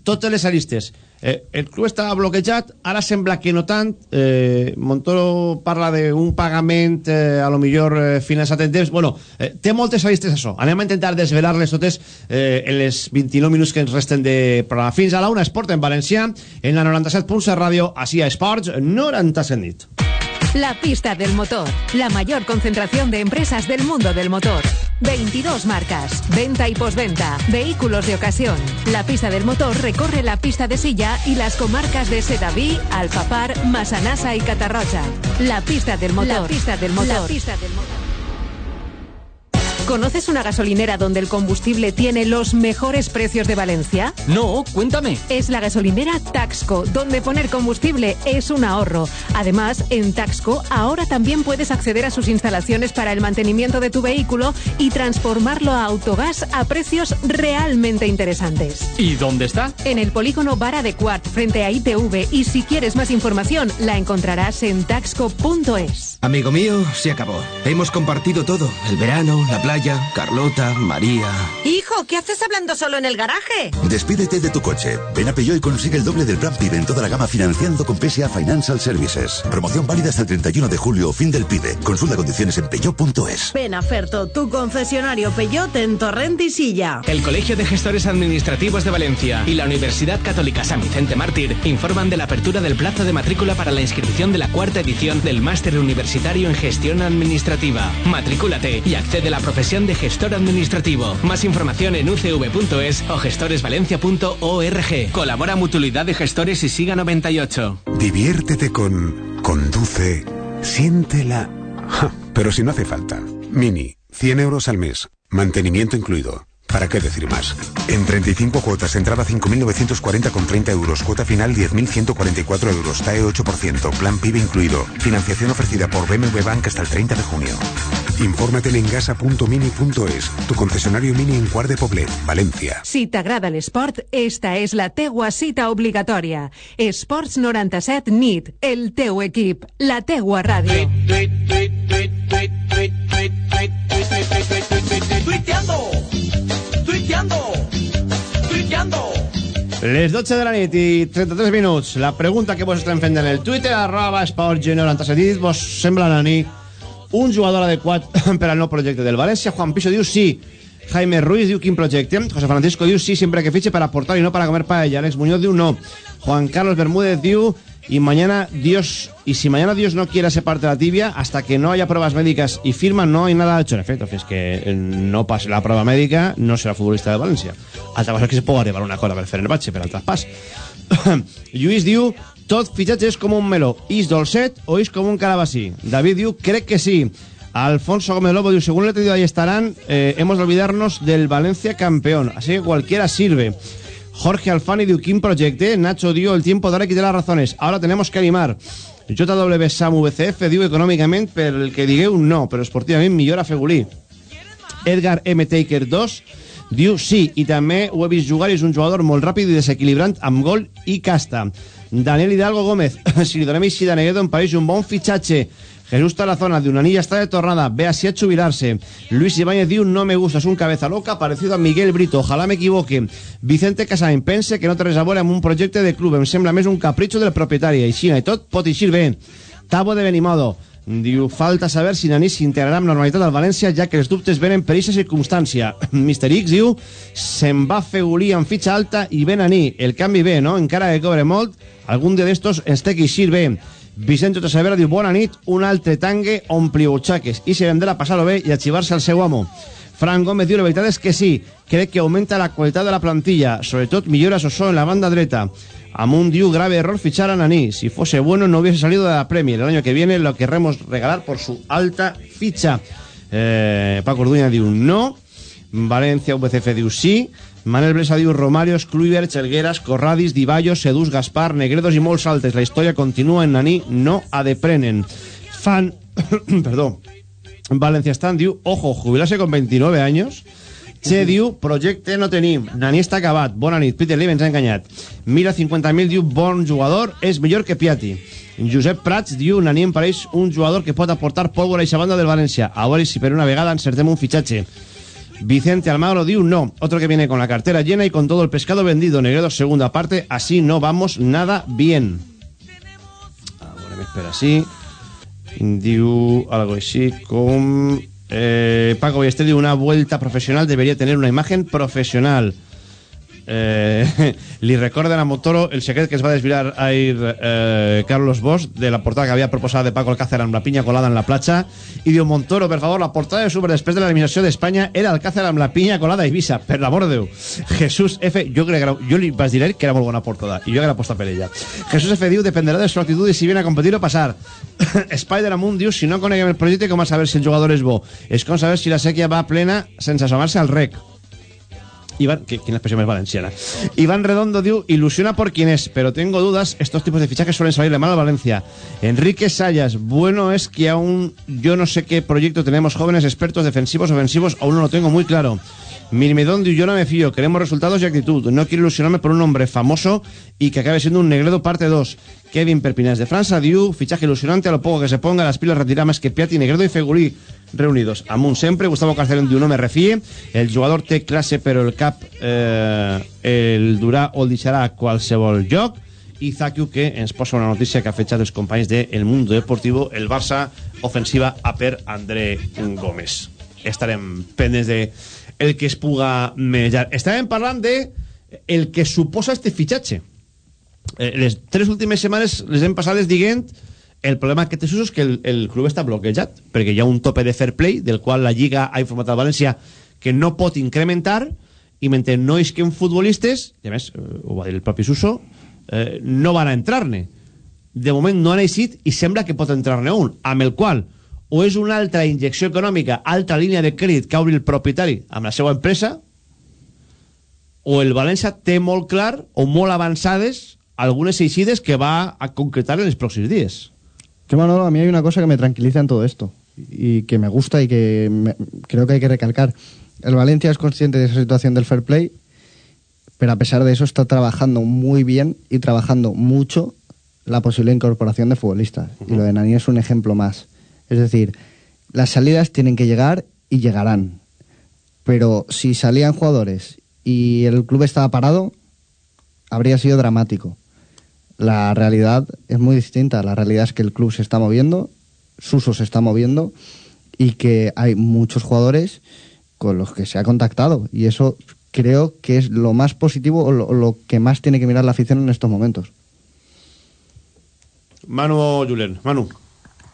totes les aristes. Eh, el club estava bloquejat, ara sembla que no tant. Eh, Montoro parla d'un pagament, eh, a lo millor eh, finançat en temps. Bueno, eh, té moltes aristes això. Anem a intentar desvelar-les totes eh, en les 29 minuts que ens resten de programa. Fins a la una Esport en Valencià, en la 97.7 Ràdio, així a Esports, 97 nit. La pista del motor, la mayor concentración de empresas del mundo del motor. 22 marcas, venta y posventa, vehículos de ocasión. La pista del motor recorre la pista de silla y las comarcas de Sedaví, Alfapar, Masanasa y Catarrocha. La pista del motor. La pista del motor. La pista del motor. ¿Conoces una gasolinera donde el combustible tiene los mejores precios de Valencia? No, cuéntame. Es la gasolinera Taxco, donde poner combustible es un ahorro. Además, en Taxco ahora también puedes acceder a sus instalaciones para el mantenimiento de tu vehículo y transformarlo a autogás a precios realmente interesantes. ¿Y dónde está? En el polígono Vara de Quart, frente a ITV, y si quieres más información, la encontrarás en taxco.es. Amigo mío, se acabó. Hemos compartido todo. El verano, la playa, Carlota, María. Hijo, ¿qué haces hablando solo en el garaje? Despídete de tu coche. Ven a Peugeot y consigue el doble del plan PIB en toda la gama financiando con PSA Financial Services. Promoción válida hasta el 31 de julio, fin del PIB. Consulta condiciones en peugeot.es. Ven a Ferto, tu concesionario Peyote en Torrent y Silla. El Colegio de Gestores Administrativos de Valencia y la Universidad Católica San Vicente Mártir informan de la apertura del plazo de matrícula para la inscripción de la cuarta edición del Máster Universitario en Gestión Administrativa. Matricúlate y accede a la profesión de gestor administrativo. Más información en ucv.es o gestoresvalencia.org. Colabora Mutualidad de Gestores y Siga 98. Diviértete con Conduce, siéntela. Pero si no hace falta. Mini, 100 euros al mes, mantenimiento incluido. ¿Para qué decir más? En 35 cuotas, entrada 5.940 con 30 euros, cuota final 10.144 euros, TAE 8%, plan PIB incluido, financiación ofrecida por BMW Bank hasta el 30 de junio. Infórmate en engasa.mini.es, tu concesionario Mini en Cuart de Poblet, Valencia. Si t'agrada l'esport, esta és la teua cita obligatòria. Esports 97 NIT, el teu equip, la teua ràdio. Tuiteando, tuiteando. Les 12 de la nit i 33 minuts. La pregunta que vos estem fent en el Twitter, arroba esportg97, vos sembla, Nani, un jugador adequat (laughs) per al nou projecte del València? Juan Piso diu sí. Jaime Ruiz diu quin projecte. José Francisco diu sí, siempre que fiche para aportar y no para comer paella. Alex Muñoz diu no. Juan Carlos Bermúdez diu y mañana Dios y si mañana Dios no quiere separarte la tibia hasta que no haya pruebas médicas y firma no hay nada hecho en efecto. Es que eh, no pase la prueba médica no serà futbolista de València altra cosa és que se pot arribar a un acord amb el Fenerbahce per al traspàs (coughs) Lluís diu tot fitxatge és com un meló. Is dolcet o is com un calabací? David diu crec que sí. Alfonso Gómez Lobo diu según el de ahí estarán eh, hemos de olvidarnos del Valencia campeón. Así que cualquiera sirve Jorge Alfani diu quin projecte Nacho dio el tiempo de ahora quitar las razones. Ahora tenemos que animar. JW Samu VCF diu econòmicament per el que digueu no, però esportivament millor a Fegulí. Edgar M. Taker 2 diu sí, i també ho he vist jugar és un jugador molt ràpid i desequilibrant amb gol i casta. Daniel Hidalgo Gómez (laughs) si li donem així de Neguedo em pareix un bon fitxatge Jesús Tarazona de Unanilla está de tornada, ve así a jubilarse. Luis Ibáñez diu no me gusta, es un cabeza loca parecido a Miguel Brito, ojalá me equivoque. Vicente Casain pense que no té res a veure amb un projecte de club, em sembla més un capritxo del propietari, així i tot pot eixir bé. Tabo de Benimodo, diu falta saber si Nani s'integrarà amb normalitat al València ja que els dubtes venen per aquesta circumstància. (clears throat) Mr. X diu se'n va fer Gulí amb fitxa alta i ben Nani, el canvi bé, no? Encara que cobre molt, algun dia d'estos ens té que eixir bé. Vicente Tosavera diu bona nit, un altre tangue ompli butxaques i se vendrà a passar-ho bé i a xivar-se al seu amo. Fran Gómez diu la veritat és que sí, crec que augmenta la qualitat de la plantilla, sobretot millora Sosó en la banda dreta. Amun diu grave error fichar a Nani, si fuese bueno no hubiese salido de la Premier, el año que viene lo querremos regalar por su alta ficha. Eh, Paco Orduña diu no, Valencia VCF diu sí, Manel Blesa diu Romario, Kluivert, Chelgueras, Corradis, Diballo, Sedús, Gaspar, Negredos i molts altres. La història continua en Naní, no a de. Fan... (coughs) perdó. Valencia Stan diu, ojo, jubilarse con 29 años. Che diu, projecte no tenim. Nani està acabat. Bona nit. Peter Lee ens ha enganyat. Mira 50.000 diu, bon jugador, és millor que Piatti. Josep Prats diu, Nani em pareix un jugador que pot aportar pólvora a aquesta banda del València. A veure si per una vegada encertem un fitxatge. Vicente Almagro diu no. Otro que viene con la cartera llena y con todo el pescado vendido. Negredo, segunda parte. Así no vamos nada bien. Ahora me espera así. Diu algo así con... Eh, Paco Ballester diu una vuelta profesional debería tener una imagen profesional. Eh, (laughs) li recorden a Montoro el secret que es va desviar ahir eh, Carlos Bosch de la portada que havia proposat de Paco Alcácer amb la pinya colada en la platja i diu Montoro, per favor, la portada de Super després de l'eliminació d'Espanya era Alcácer amb la pinya colada a Ibiza, per l'amor de Déu. Jesús F, jo crec jo li vaig dir a que era molt bona portada i jo que era aposta per ella. Jesús F diu, dependerà de su actitud i si viene a competir o passar (coughs) Spider Amunt diu, si no coneguem el projecte com a saber si el jugador és bo? És com saber si la sèquia va plena sense assomar-se al rec Iván, que, expresión más valenciana. Iván Redondo diu, ilusiona por quien es, pero tengo dudas, estos tipos de fichajes suelen salirle mal a Valencia. Enrique Sayas, bueno es que aún yo no sé qué proyecto tenemos jóvenes expertos defensivos, ofensivos, aún no lo tengo muy claro. Mirmidón diu, yo no me fío, queremos resultados y actitud. No quiero ilusionarme por un hombre famoso y que acabe siendo un Negredo parte 2. Kevin Perpinás de França diu, fichaje ilusionante a lo poco que se ponga las pilas retirará más que Piatti, Negredo y Fegulí reunidos. Amunt sempre, Gustavo Carcelón diu, no me refíe, el jugador té classe però el cap eh, el durà o el deixarà a qualsevol lloc. I Zakiu que ens posa una notícia que ha fetxat els companys de El Mundo Deportivo el Barça ofensiva a per André Gómez. Estarem pendents de el que es puga menjar estàvem parlant de el que suposa este fitxatge. Eh, les tres últimes setmanes les hem passades dient el problema que té Suso és que el, el club està bloquejat perquè hi ha un tope de fair play del qual la Lliga ha informat a València que no pot incrementar i mentre no isquen futbolistes i a més, eh, ho va dir el propi Suso eh, no van a entrar-ne. De moment no han eixit i sembla que pot entrar-ne un amb el qual o és una altra injecció econòmica altra línia de crèdit que obri el propietari amb la seva empresa o el València té molt clar o molt avançades algunes eixides que va a concretar en els pròxims dies Que Manolo, a mí hay una cosa que me tranquiliza en todo esto y que me gusta y que me- creo que hay que recalcar. El Valencia es consciente de esa situación del fair play, pero a pesar de eso está trabajando muy bien y trabajando mucho la posible incorporación de futbolistas. Y lo de Nani es un ejemplo más. Es decir, las salidas tienen que llegar y llegarán. Pero si salían jugadores y el club estaba parado, habría sido dramático. La realidad es muy distinta. La realidad es que el club se está moviendo, Suso se está moviendo y que hay muchos jugadores con los que se ha contactado. Y eso creo que es lo más positivo o lo, que más tiene que mirar la afición en estos momentos. Manu Julen, Manu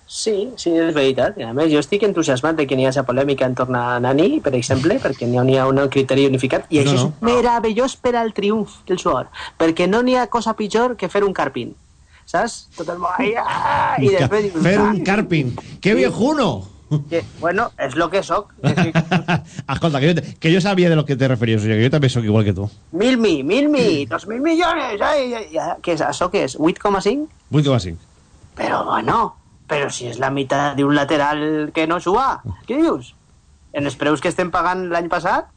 Sí, sí, és veritat. A més, jo estic entusiasmat de que n'hi hagi polèmica en torn a Nani, per exemple, perquè ha, n'hi ha un criteri unificat, i No, això no. és meravellós per al triomf del suor, perquè no n'hi ha cosa pitjor que fer un carpin. Saps? Tot el món... Ai, ah, I després fer un "Ai, carping que viejuno Que, bueno, és lo que soc. (laughs) Escolta, que te- que yo sabía de lo que te referías, o que yo también soy igual que tú. Mil mi, mil mi, dos mil millones. Ai, ai, ai. Què és això? Què és? 8,5? Vull que va así. Però bueno, però si és la meitat d'un lateral que no juga. Què dius? En els preus que estem pagant l'any passat?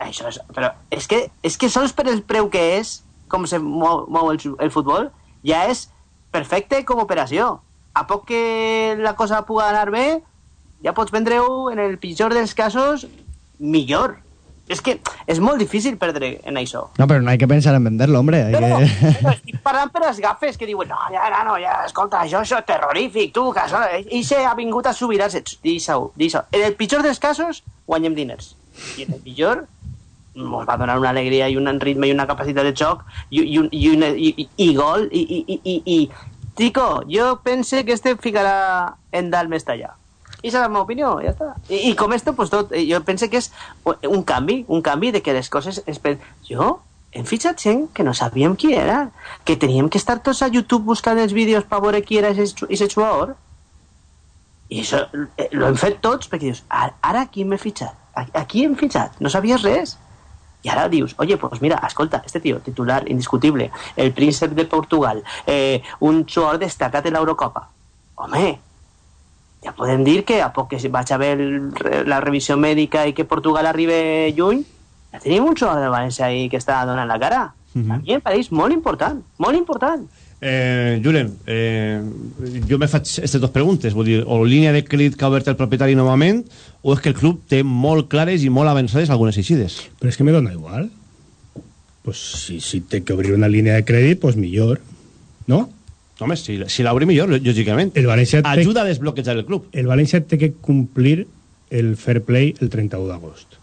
Això és... Però és que, és que sols per el preu que és, com se mou, mou el, el futbol, ja és perfecte com operació. A poc que la cosa puga anar bé, ja pots vendre-ho en el pitjor dels casos millor. És que és molt difícil perdre en això. No, pero no hay que pensar en venderlo, hombre. Hay No, que... no, estic parlant per als gafes que diuen no, ja, ja, no, ja, escolta, això, això és terrorífic, tu, que això, i se ha vingut a subir-se, deixa-ho, deixa En el pitjor dels casos, guanyem diners. I en el millor, ens va donar una alegria i un ritme i una capacitat de xoc i, i, un, i, una, i, i, i gol i, i, i, i, i... Tico, jo pense que este ficarà en dalt més allà. I esa és la meva opinió, ja està. I, i com esto, pues tot, eh, jo pense que és un canvi, un canvi de que les coses... Es pen... Jo hem fitxat gent que no sabíem qui era, que teníem que estar tots a YouTube buscant els vídeos per veure qui era aquest jugador. I això eh, lo hem fet tots, perquè dius, "Ara- ara qui m'he fitxat? A, a qui hem fitxat? No sabies res? Y ahora dius, oye, pues mira, escolta, este tío, titular indiscutible, el príncipe de Portugal, eh, un jugador destacat de l'Eurocopa. Home, ja podem dir que a poc que vaig a ver el, la revisió mèdica i que Portugal arribi lluny, ja tenim un jugador de València ahí que està donant la cara. A mi em pareix molt important, molt important. Eh, Julen, eh, jo me faig aquestes dues preguntes, vull dir, o línia de crèdit que ha obert el propietari novament, o és que el club té molt clares i molt avançades algunes eixides. Pero es que me dona igual. Pues si, si té que obrir una línia de crèdit, pues millor. ¿No? Home, si, si l'obri millor, lògicament. El València té, Ajuda a desbloquejar el club. el València té que complir el fair play el 31 d'agost.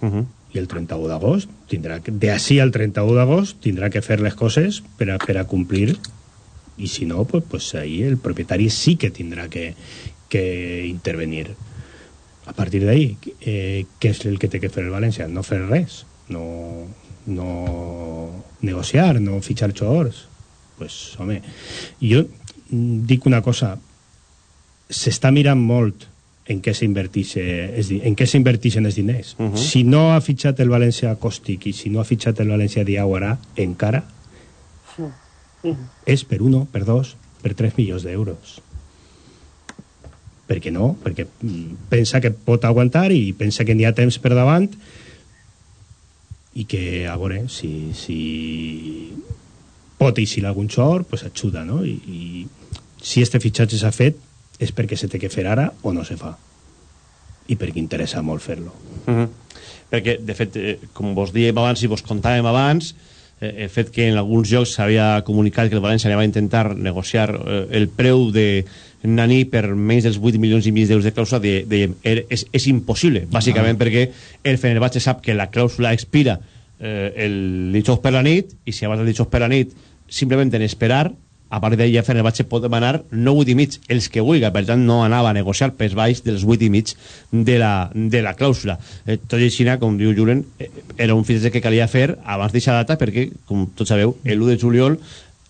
Uh -huh. I el 31 d'agost tindrà que, de així al 31 d'agost tindrà que fer les coses per a, per a complir i si no, pues, pues ahí el propietari sí que tindrà que, que intervenir. A partir d'ahí, eh, què és el que té que fer el València? No fer res, no, no negociar, no fitxar jugadors. Pues, home, jo dic una cosa, s'està mirant molt en què s'invertixen en què s'invertixen els diners. Mhm. Si no ha fitxat el València Còstic i si no ha fitxat el València Diaguara encara, és per uno, per dos, per tres milions d'euros. Per què no? Perquè mm, pensa que pot aguantar i pensa que n'hi ha temps per davant i que, a veure, si, si pot eixir algun xor, pues ajuda, no? I, i si este fitxatge s'ha fet és perquè se té que fer ara o no se fa. I perquè interessa molt fer-lo. Uh -huh. Perquè, de fet, eh, com vos dèiem abans i vos contàvem abans, eh, el fet que en alguns llocs s'havia comunicat que el València anava a intentar negociar eh, el preu de Nani per menys dels 8 milions i mig d'euros de clàusula de, de, er, és, és impossible, bàsicament Ah. perquè el Fenerbahce sap que la clàusula expira eh, el dijous per la nit i si abans del dijous per la nit simplement en esperar a partir d'ahí ja Fenerbahce pot demanar no 8 i mig, els que vulgui, per tant no anava a negociar pes baix dels 8 i mig de la, de la clàusula. Eh, tot i així, com diu Julen, eh, era un fitxatge que calia fer abans d'eixa data perquè, com tots sabeu, el 1 de juliol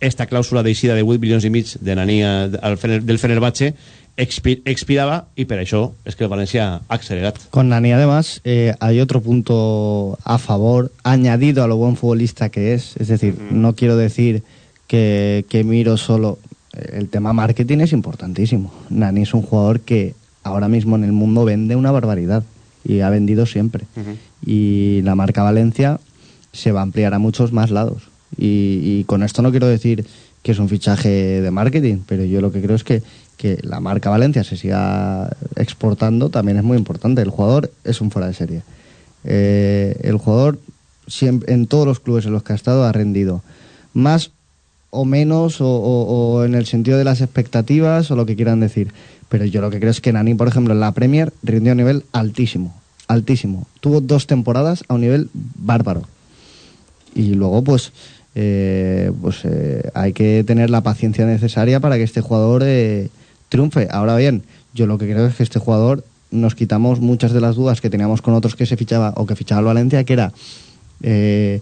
esta clàusula d'eixida de 8 milions i mig de al del Fenerbahce expi, expirava i per això és que el València ha accelerat. Con Nani, además, eh, hay otro punto a favor, añadido a lo buen futbolista que es. Es decir, no quiero decir que, que miro solo. El tema marketing es importantísimo. Nani es un jugador que ahora mismo en el mundo vende una barbaridad y ha vendido siempre. Y la marca Valencia se va a ampliar a muchos más lados. Y, y con esto no quiero decir que es un fichaje de marketing, pero yo lo que creo es que, que la marca Valencia se siga exportando también es muy importante. El jugador es un fuera de serie. Eh, el jugador siempre, en todos los clubes en los que ha estado ha rendido. Más o menos o, en el sentido de las expectativas o lo que quieran decir. Pero yo lo que creo es que Nani, por ejemplo, en la Premier rindió a nivel altísimo, altísimo. Tuvo dos temporadas a un nivel bárbaro. Y luego, pues, eh, pues eh, hay que tener la paciencia necesaria para que este jugador triunfe. Ahora bien, yo lo que creo es que este jugador nos quitamos muchas de las dudas que teníamos con otros que se fichaba o que fichaba el Valencia, que era eh,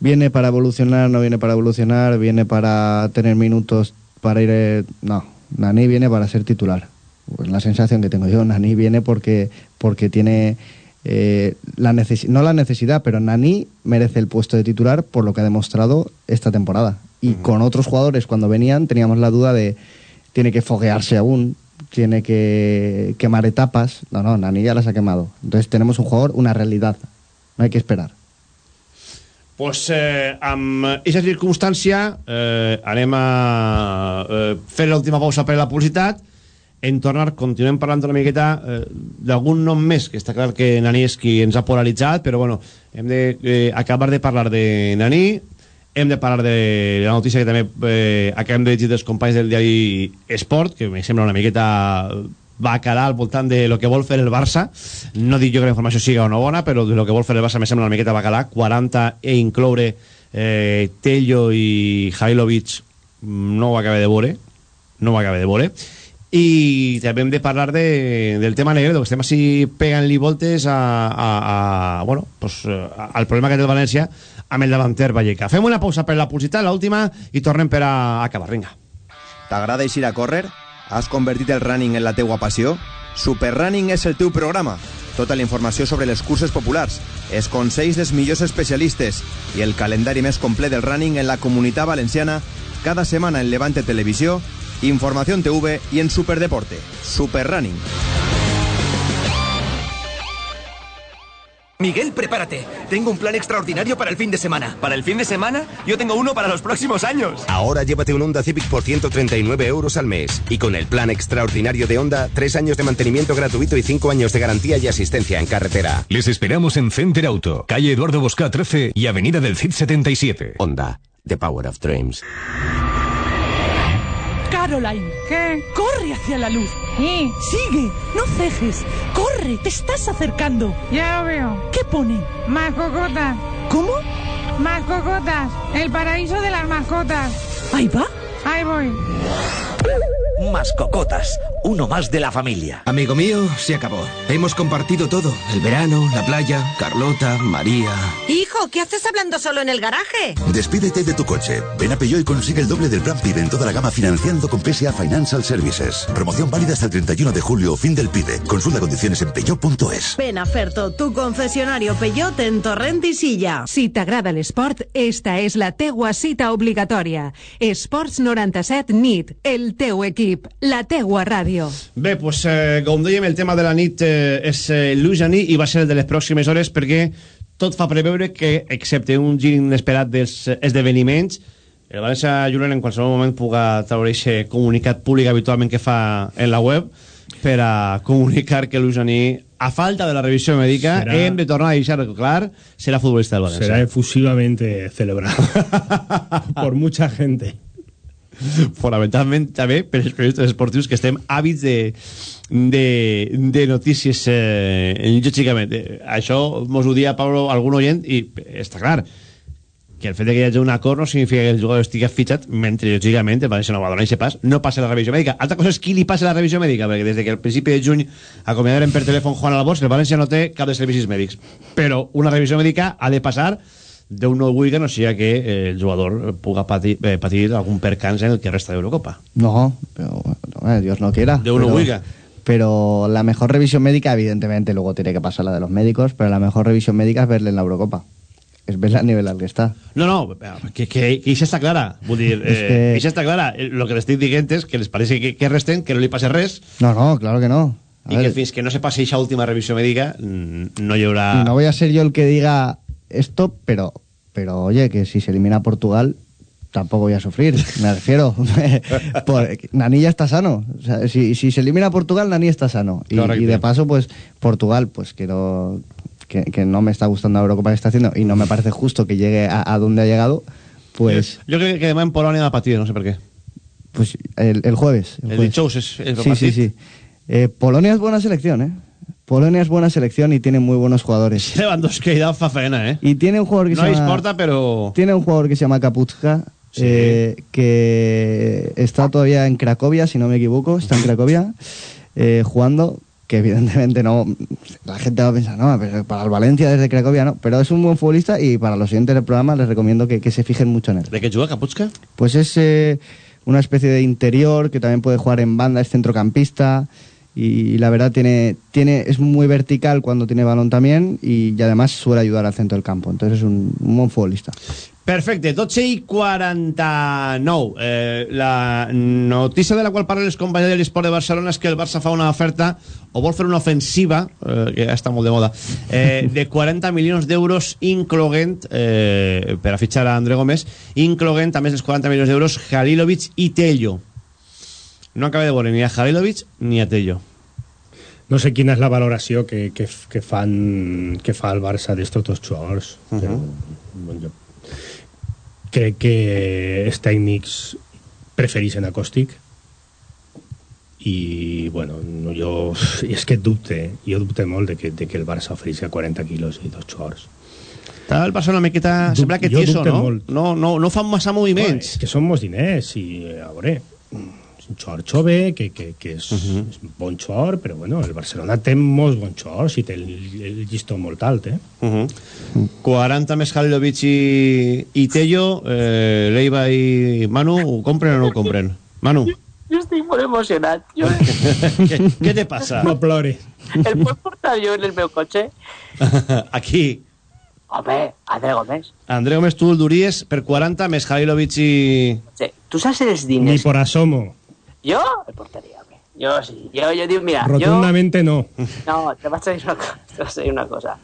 viene para evolucionar, no viene para evolucionar, viene para tener minutos para ir. eh, no, Nani viene para ser titular. Pues la sensación que tengo yo, Nani viene porque, porque tiene eh, la necesi- no la necesidad, pero Nani merece el puesto de titular por lo que ha demostrado esta temporada. Y con otros jugadores, cuando venían, teníamos la duda de tiene que foguearse aún, tiene que quemar etapas. No, no, Nani ya las ha quemado. Entonces tenemos un jugador, una realidad. No hay que esperar. pues, eh, amb aquesta circumstància eh, anem a eh, fer l'última pausa per la publicitat en tornar continuem parlant una miqueta eh, d'algun nom més, que està clar que Nani és qui ens ha polaritzat, però bueno, hem de eh, acabar de parlar de Nani, hem de parlar de la notícia que també eh, acabem de llegir dels companys del diari Esport, que me sembla una miqueta va calar al voltant de lo que vol fer el Barça. No dic jo que la informació siga o no bona però de lo que vol fer el Barça me sembla una miqueta va calar 40 e incloure eh, Tello i Jailovic no ho acabé de veure no ho acabé de veure. I també hem de parlar de, del tema Negredo que estem així pegant-li voltes a, a, a, bueno, pues, eh, al problema que té el València amb el davanter Valleca fem una pausa per la publicitat, l'última i tornem per a acabar, vinga T'agrada eixir a córrer? Has convertit el running en la teua passió? Superrunning és el teu programa. Tota la informació sobre les curses populars, els consells dels millors especialistes i el calendari més complet del running en la comunitat valenciana cada setmana en Levante Televisió, Informació TV i en Superdeporte. Superrunning. Miguel, prepárate. Tengo un plan extraordinario para el fin de semana. ¿Para el fin de semana? Yo tengo uno para los próximos años. Ahora llévate un Honda Civic por 139 euros al mes. Y con el plan extraordinario de Honda, tres años de mantenimiento gratuito y cinco años de garantía y asistencia en carretera. Les esperamos en Center Auto, calle Eduardo Bosca 13 y avenida del CID 77. Honda, the power of dreams. Caroline, ¿qué? Corre hacia la luz. Sigue, no cejes. Corre, te estás acercando. Ya lo veo. ¿Qué pone? Más cocotas. ¿Cómo? Más cocotas. El paraíso de las mascotas. Ahí va. Ahí voy. Mascocotas, uno más de la familia. Amigo mío, se acabó. Hemos compartido todo. El verano, la playa, Carlota, María. Hijo, ¿qué haces hablando solo en el garaje? Despídete de tu coche. Ven a Peugeot y consigue el doble del plan PIB en toda la gama financiando con PSA Financial Services. Promoción válida hasta el 31 de julio, fin del PIB. Consulta condiciones en peugeot.es. Ven a Ferto, tu concesionario Peugeot en Torrent i Silla. Si t'agrada l'esport, esta és la teua cita obligatòria. Esports 97 NIT, el teu equip, la teua ràdio. Bé, doncs, eh, com dèiem, el tema de la nit eh, és eh, Lujani i va ser el de les pròximes hores perquè tot fa preveure que, excepte un gir inesperat dels eh, esdeveniments, el València Julen en qualsevol moment puga treure aquest comunicat públic habitualment que fa en la web per a comunicar que Lujani, a falta de la revisió mèdica, Serà- hem de tornar a deixar clar, serà futbolista del València. Será efusivamente celebrado (laughs) por mucha gente. Fonamentalment també per als periodistes esportius que estem hàbits de, de, de notícies eh, lògicament. Eh, això mos ho dia Pablo algun oient i està clar que el fet que hi hagi un acord no significa que el jugador estigui fitxat mentre lògicament el València no va donar aquest pas no passa la revisió mèdica. Altra cosa és qui li passa la revisió mèdica perquè des de que al principi de juny acomiadaren per telèfon Juan Albors el València no té cap de servicis mèdics. Però una revisió mèdica ha de passar d'un nou weekend, o sigui que eh, el jugador puga patir, eh, patir algun percans en el que resta de Eurocopa. No, pero bueno, Dios no quiera. De uno pero, huiga. Pero la mejor revisión médica, evidentemente, luego tiene que pasar la de los médicos, pero la mejor revisión médica es verle en la Eurocopa. Es verle al nivel al que está. No, no, que, que, que està clara. Vull dir, eh, que- això està clara. El que l'estic dient és que les parece que, que resten, que no li passe res, No, no, claro que no. A i ver, que fins que no se passi aquesta última revisió mèdica no hi haurà... no voy a ser yo el que diga esto, pero, pero oye, que si se elimina Portugal, tampoco voy a sufrir. Me refiero. (laughs) Por- Nani ya está sano. O sea, si, si se elimina Portugal, Nani está sano. Y, y de paso, pues Portugal, pues quiero. Que, que no me está gustando la Eurocopa que está haciendo y no me parece justo que llegue a, a donde ha llegado, pues, Jo crec que demà en Polònia va patir, no sé per què. pues el, el jueves. El jueves. dijous és el Sí, sí, sí. Eh, Polonia es buena selección, ¿eh? Polonia es buena selección y tiene muy buenos jugadores. (laughs) Lewandowski da fa feina, eh? Y tiene un jugador que No se llama... exporta, però... Tiene un jugador que se llama Kaputska, Sí. eh, que está todavía en Cracovia, si no me equivoco, está en Cracovia, (laughs) eh, jugando, que evidentemente no, la gente va a pensar, no, pero para el Valencia desde Cracovia no, pero es un buen futbolista y para los siguientes del programa les recomiendo que, que se fijen mucho en él. De què juga Kaputska? Pues es eh, una especie de interior que también puede jugar en banda, es centrocampista y, la verdad tiene, tiene es muy vertical cuando tiene balón también y, y además suele ayudar al centro del campo. Entonces es un, un buen futbolista. Perfecte, 12 i 49. Eh, la notícia de la qual parlen els companys de l'Esport de Barcelona és que el Barça fa una oferta o vol fer una ofensiva, eh, que ja està molt de moda, eh, de (laughs) 40 milions d'euros incloent, eh, per a fitxar a André Gómez, incloent a més dels 40 milions d'euros Halilovic i Tello. No acaba de veure ni a Halilovic ni a Tello. No sé quina és la valoració que, que, que, fan, que fa el Barça d'estos dos jugadors. Uh -huh. però, bueno, jo crec que els tècnics prefereixen a Còstic i, bueno, no, jo... (laughs) És que dubte, jo dubte molt de que, de que el Barça ofereixi 40 quilos i dos jugadors. Està el Barça una miqueta... Du- Sembla que tieso, no? molt. No, no? no fan massa moviments. És que són molts diners i, a veure, un xor jove, que, que, que és, uh -huh. és un bon xor, però bueno, el Barcelona té molts bons xors i té el, el llistó molt alt, eh? Uh -huh. 40 més Halilovic i, i Tello, eh, Leiva i Manu, ho compren o no ho compren? Manu, Yo estoy muy emocionado. Yo, (laughs) què, què te passa? No plores. ¿El puedo portar yo en el meu coche? (laughs) Aquí, Hombre, André Gómez. André Gómez, tu el duries per 40 més Halilovic i... Sí. ¿Tú sabes els Ni diners? por asomo. Yo, el portería, hombre. Yo sí. Yo, yo digo, mira, Rotundamente no. yo... (laughs) No, te vas a decir una cosa. Te vas a decir una cosa.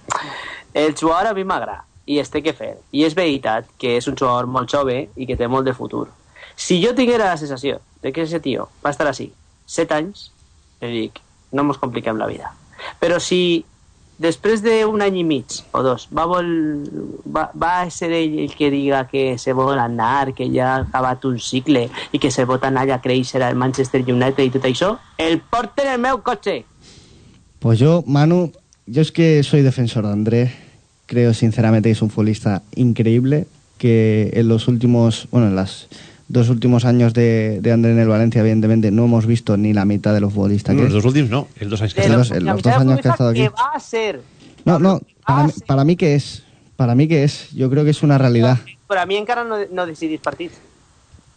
el jugador a mi m'agrada i es té que fer. I és veritat que és un jugador molt jove i que té molt de futur. Si jo tinguera la sensació de que ese tio va estar així set anys, li dic, no mos compliquem la vida. Però si després d'un any i mig o dos va, vol, va, va ser ell el que diga que se vol anar, que ja ha acabat un cicle i que se pot anar a créixer al Manchester United i tot això, el porten el meu cotxe. Pues yo, Manu, yo es que soy defensor de Andrés. Creo sinceramente que es un futbolista increíble, que en los últimos, bueno, en las dos últimos años de, de Andrés en el Valencia, evidentemente, no hemos visto ni la mitad de los futbolistas No, que los dos últimos no, el dos años que De está. los- en los dos años que ha estado aquí. Que va a ser. No, no, para, mí, para mí que es, para mí que es, yo creo que es una realidad. Però a mi encara no, no decidís partits.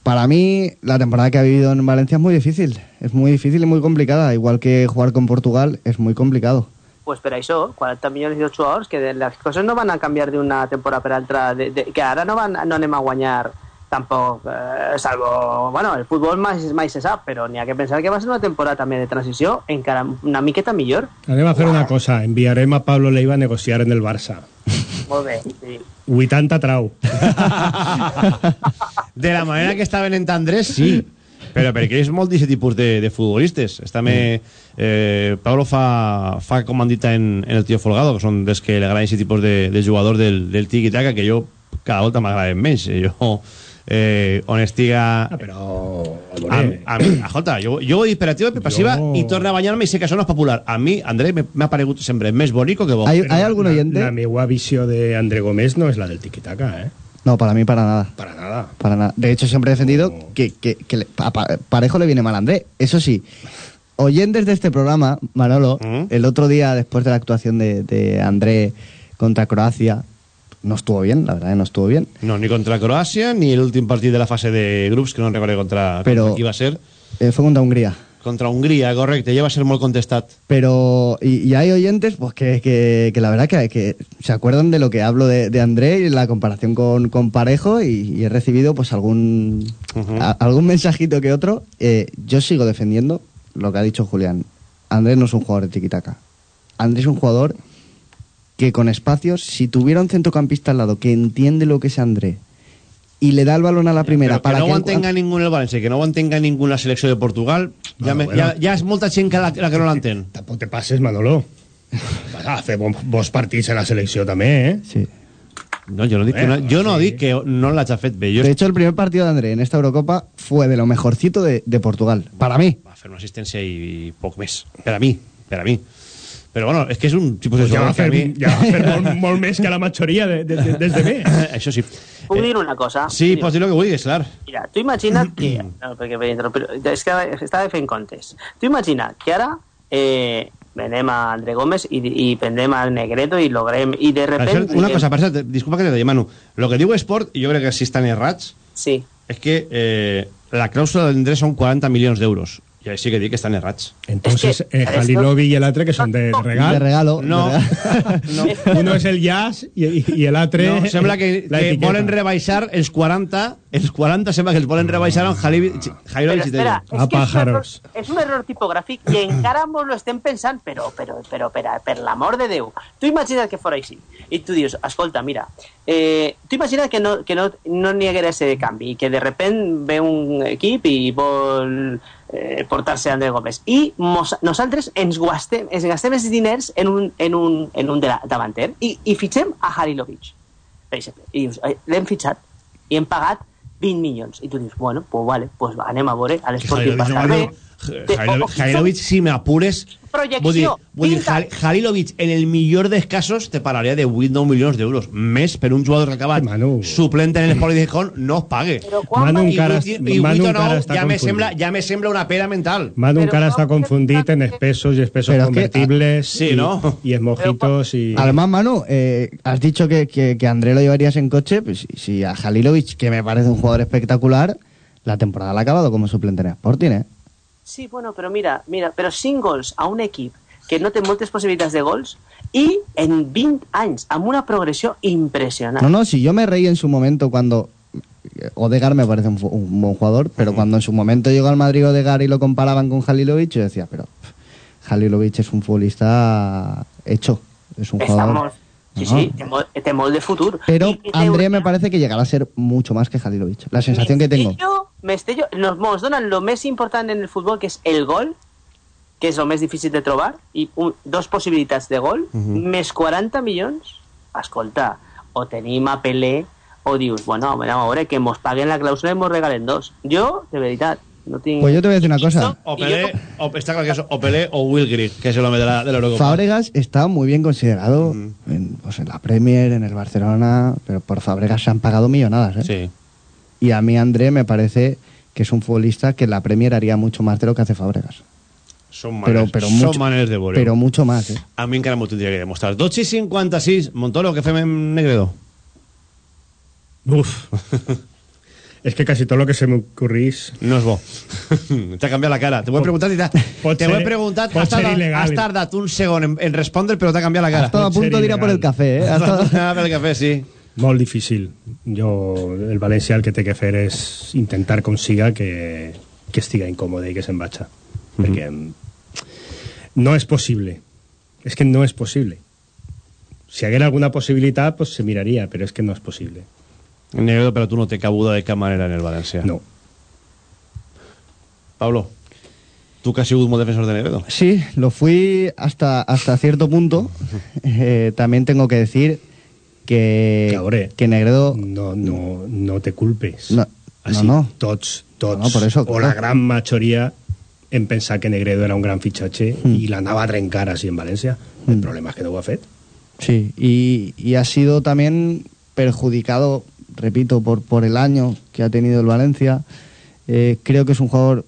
Para mí, la temporada que ha vivido en Valencia es muy difícil. Es muy difícil y muy complicada. Igual que jugar con Portugal es muy complicado. pues per això, 40 milions de jugadors, que de- les coses no van a canviar d'una temporada per altra, de, de, que ara no, van, no anem a guanyar tampoc, eh, salvo, bueno, el futbol mai, mai se sap, però n'hi ha que pensar que va ser una temporada també de transició encara una miqueta millor. Anem a fer una cosa, enviarem a Pablo Leiva a negociar en el Barça. Molt bé, sí. 80 trau. (laughs) De la manera que està venent Andrés, sí. Però perquè és molt d'aquest tipus de, de futbolistes. Està me, eh, Pablo fa, fa comandita en, en el tio Folgado, que són dels que li agraden aquest tipus de, de jugador del, del tiki-taka, que jo cada volta m'agraden menys. Jo, eh, on estiga... Ah, però... A, a mi, escolta, jo, jo vull dir per activa i per passiva Jo- i torna a banyar-me i sé que això no és popular. A mi, André, me- m'ha paregut sempre més bonico que bo. La meva visió de André Gómez no és la del tiquitaca, eh? No, para mí para nada. Para nada. Para nada. De hecho, siempre he defendido que, que, que le- a Pa- Parejo le viene mal a André. Eso sí, oyentes de este programa, Manolo, el otro día, después de la actuación de, de André contra Croacia, no estuvo bien, la verdad que no estuvo bien. No, ni contra Croàcia, ni l'últim partit de la fase de grups, que no recordo contra, Però- contra qui va ser. Eh, fue contra Hungría. Contra Hungría, correcte, ja va ser molt contestat. Pero, y, y hay oyentes pues que, que, que la verdad que, que se acuerdan de lo que hablo de, de André y la comparación con, con Parejo y, y he recibido pues algún, a- algún mensajito que otro. Eh, yo sigo defendiendo lo que ha dicho Julián. Andrés no es un jugador de tiquitaca. Andrés es un jugador que con espacios, si tuviera un centrocampista al lado que entiende lo que es André y le da el balón a la primera que para no que ho él- entenga ningú en el València, que no ho entenga ningú en la selecció de Portugal, ja, me, bueno. ja, ja és molta gent que la, la que no l'entén. Tampoc te passes, Manolo. (laughs) Vas a fer bon, bons partits en la selecció també, eh? Sí. No, jo no dic que no, jo no dic que no l'hagi fet bé. Jo De hecho, el primer partido de André en esta Eurocopa fue de lo mejorcito de, de Portugal. Para mí. va fer una assistència i, i poc més. Per a mi, per a mi. Però bueno, és que és un tipus de Pues ja va fer, a mi... ja va fer (laughs) molt, molt més que la majoria de, de, de, des de bé. (laughs) Això sí. Puc dir una cosa? Sí, pots dir el que vulguis, clar. Mira, tu imagina't (clears throat) que... No, perquè vaig interrompre, però és que estava fent comptes. Tu imagina't que ara eh, venem a André Gómez i, i prendem al Negreto i logrem... I de Per repente... cert, una cosa, per cert, disculpa que te demano. Lo que diu Esport, i jo crec que si estan errats, sí. és que eh, la clàusula d'Andrés són 40 milions d'euros. I així que dic que estan errats. Entonces, eh, Halilovi y el altre que son de regal. De regalo. No. (laughs) Uno es el jazz y, y, el altre... No, sembla que, la que volen rebaixar els 40, els 40 sembla que els volen rebaixar amb Jairovic Però i espera, és que és un, error, és un error tipogràfic i encara mos lo estem pensant, però, però, però per, per l'amor de Déu. Tu imagina't que fora així. I tu dius, escolta, mira, eh, tu imagina't que no, que no, no n'hi haguera ese canvi, i que de repent ve un equip i vol eh, portar-se André Gómez. I mos, nosaltres ens gastem, ens gastem els diners en un, en un, en un de la, davanter i, i fitxem a Halilovic, per exemple. I dius, l'hem fitxat i hem pagat 20 milions. I tu dius, bueno, pues vale, pues anem a veure, a l'esportiu va estar bé. Jairovic, si me apures... Vull dir, vull Jalilovic, en el millor dels casos, te pararia de 8-9 milions d'euros. Més per un jugador que ha acabat suplent en l'Esport de Gijón, no es pague. Manu I encara, vuit- i Manu 8 o encara 9 està ja me, confundit. sembla, ja me sembla una pera mental. Manu encara està confundit en espesos y espesos Pero es que- convertibles Sí, y, ¿no? y en mojitos y... Además, Manu, eh, has dicho que, que, que André lo llevarías en coche. Pues si, si a Halilovic, que me parece un jugador espectacular, la temporada la ha acabado como suplente en Sporting, ¿eh? Sí, bueno, però mira, mira, però 5 gols a un equip que no té moltes possibilitats de gols i en 20 anys, amb una progressió impressionant. No, no, si yo me reí en su momento cuando. Odegar me parece un, buen jugador, pero cuando en su momento llegó al Madrid Odegar y lo comparaban con Halilovic, yo decía, pero Halilovic es un futbolista hecho. Es un jugador. Sí, sí, té molt, té molt de futur. Pero André una- me parece que llegará a ser mucho más que Halilovic. La sensación que tengo. Mestello, Mestello, nos, nos donen lo més important en el futbol, que és el gol, que és el més difícil de trobar, i un, dos possibilitats de gol, Mhm. més 40 milions, escolta, o tenim a Pelé, o dius, bueno, anem a veure, que mos paguen la clàusula i mos regalen dos. Jo, de veritat, no tinc... Pues yo te voy a decir una cosa. O Pelé, o, está claro que es o Pelé o Will Grigg, que es el hombre de la, de la Eurocopa. Fábregas está muy bien considerado en, pues en la Premier, en el Barcelona, pero por Fábregas se han pagado millonadas. ¿eh? Y a mí André me parece que es un futbolista que en la Premier haría mucho más de lo que hace Fábregas. Son Pero, maneres, pero, son mucho, maneres de veure pero mucho más. ¿eh? A mi encara m'ho tindria que demostrar. 12 i 56, Montoro, què fem en Negredo? Uf. (laughs) Es que casi todo lo que se me ocurrís... No es bo. (laughs) T'ha canviat la cara. Te ho he preguntat i t'ha... Te ho he preguntat, pot has ser tardat, il·legal. has tardat un segon en, en respondre, però t'ha canviat la cara. Ha estado a punto de ir a por el café. ¿eh? Ha estado- Ah, per el cafè, sí. Molt difícil. Jo, el València el que té que fer és intentar com siga que, que estiga incòmode i que se'n vaja. Perquè no és possible. És que no és possible. Si haguera alguna possibilitat, pues se miraria, però és que no és possible. Negredo, però tu no té cabuda de cap manera en el València. No. Pablo, tu que has defensor de Negredo. Sí, lo fui hasta, hasta cierto punto. Eh, también tengo que decir que, Cabré. que Negredo... No, no, no te culpes. No, Així, no, no. Tots, tots, No, no, por eso, o la gran majoria en pensar que Negredo era un gran fitxatge i l'anava a trencar així en València. El Mm. problema és que no ho ha fet. Sí, y, y ha sido también perjudicado, repito, por, por el año que ha tenido el Valencia. Eh, creo que es un jugador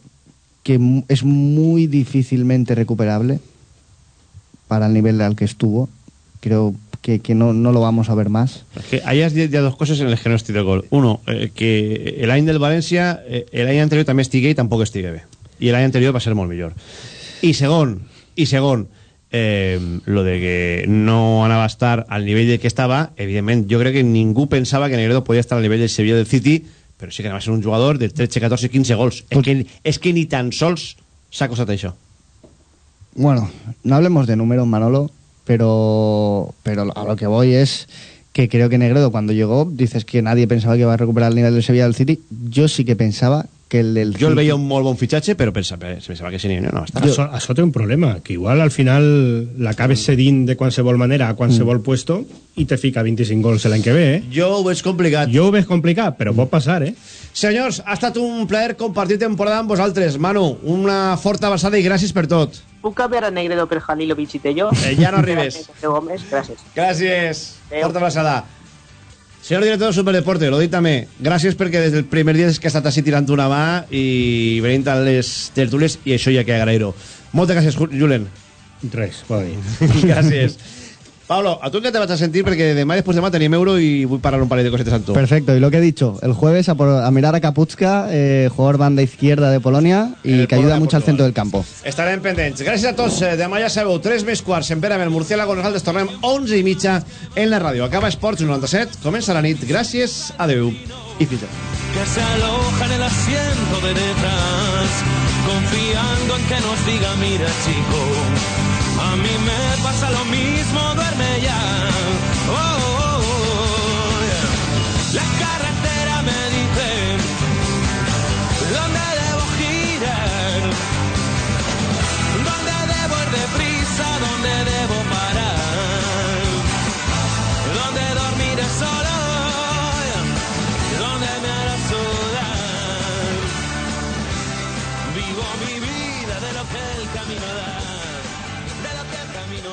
que es muy difícilmente recuperable para el nivel al que estuvo. Creo que, que no, no lo vamos a ver más. Es que dit ja dos coses en les que no estic d'acord. Uno, eh, que l'any del València, eh, l'any anterior també estigué i tampoc estigué bé. I l'any anterior va ser molt millor. I segon, i segon, eh, lo de que no anava a estar al nivell de que estava, evidentment, jo crec que ningú pensava que Negredo podia estar al nivell del Sevilla del City, però sí que anava a ser un jugador de 13, 14, 15 gols. És que, és que ni tan sols s'ha costat això. Bueno, no hablemos de números, Manolo, pero, pero a lo que voy es que creo que Negredo cuando llegó, dices que nadie pensaba que iba a recuperar el nivel del Sevilla del City. Yo sí que pensaba que el del Jo el veia un molt bon fitxatge, però pensava, pensava que ese niño no va estar. Això, això té un problema, que igual al final l'acabes cedint de qualsevol manera a qualsevol Mm. puesto i te fica 25 gols l'any que ve, eh? Jo ho veig complicat. Jo ho veig complicat, però pot passar, eh? Senyors, ha estat un plaer compartir temporada amb vosaltres. Manu, una forta abraçada i gràcies per tot. Puc canviar a Negredo per Halilovic i Tello? Eh, ja no arribes. (laughs) Gómez, gràcies. Gràcies. Forta abraçada. Senyor director de Superdeporte, lo dit també. Gràcies perquè des del primer dia que ha estat així tirant una mà i venint a les tertúlies i això ja que agrair-ho. Moltes gràcies, Ju- Julen. Res, bona (laughs) nit. gràcies. Pablo, a tu que te vas a sentir perquè demà després demà tenim euro i vull parlar un parell de cosetes amb tu. Perfecto, y lo que he dicho, el jueves a, por- a mirar a Kaputska, eh, jugador banda izquierda de Polonia y El que ayuda mucho al centro del campo. Estarem pendents. Gràcies a tots. Eh, Demà ja sabeu, 3 més quarts en Pere amb el Murciélago. Nosaltres tornem 11 i mitja en la ràdio. Acaba Esports 97. Comença la nit. Gràcies, adeu i fins demà. que se aloja en el asiento de detrás, confiando en que nos diga, mira chico, pasa lo mismo, duerme ya. Oh, oh, oh, yeah. La carrera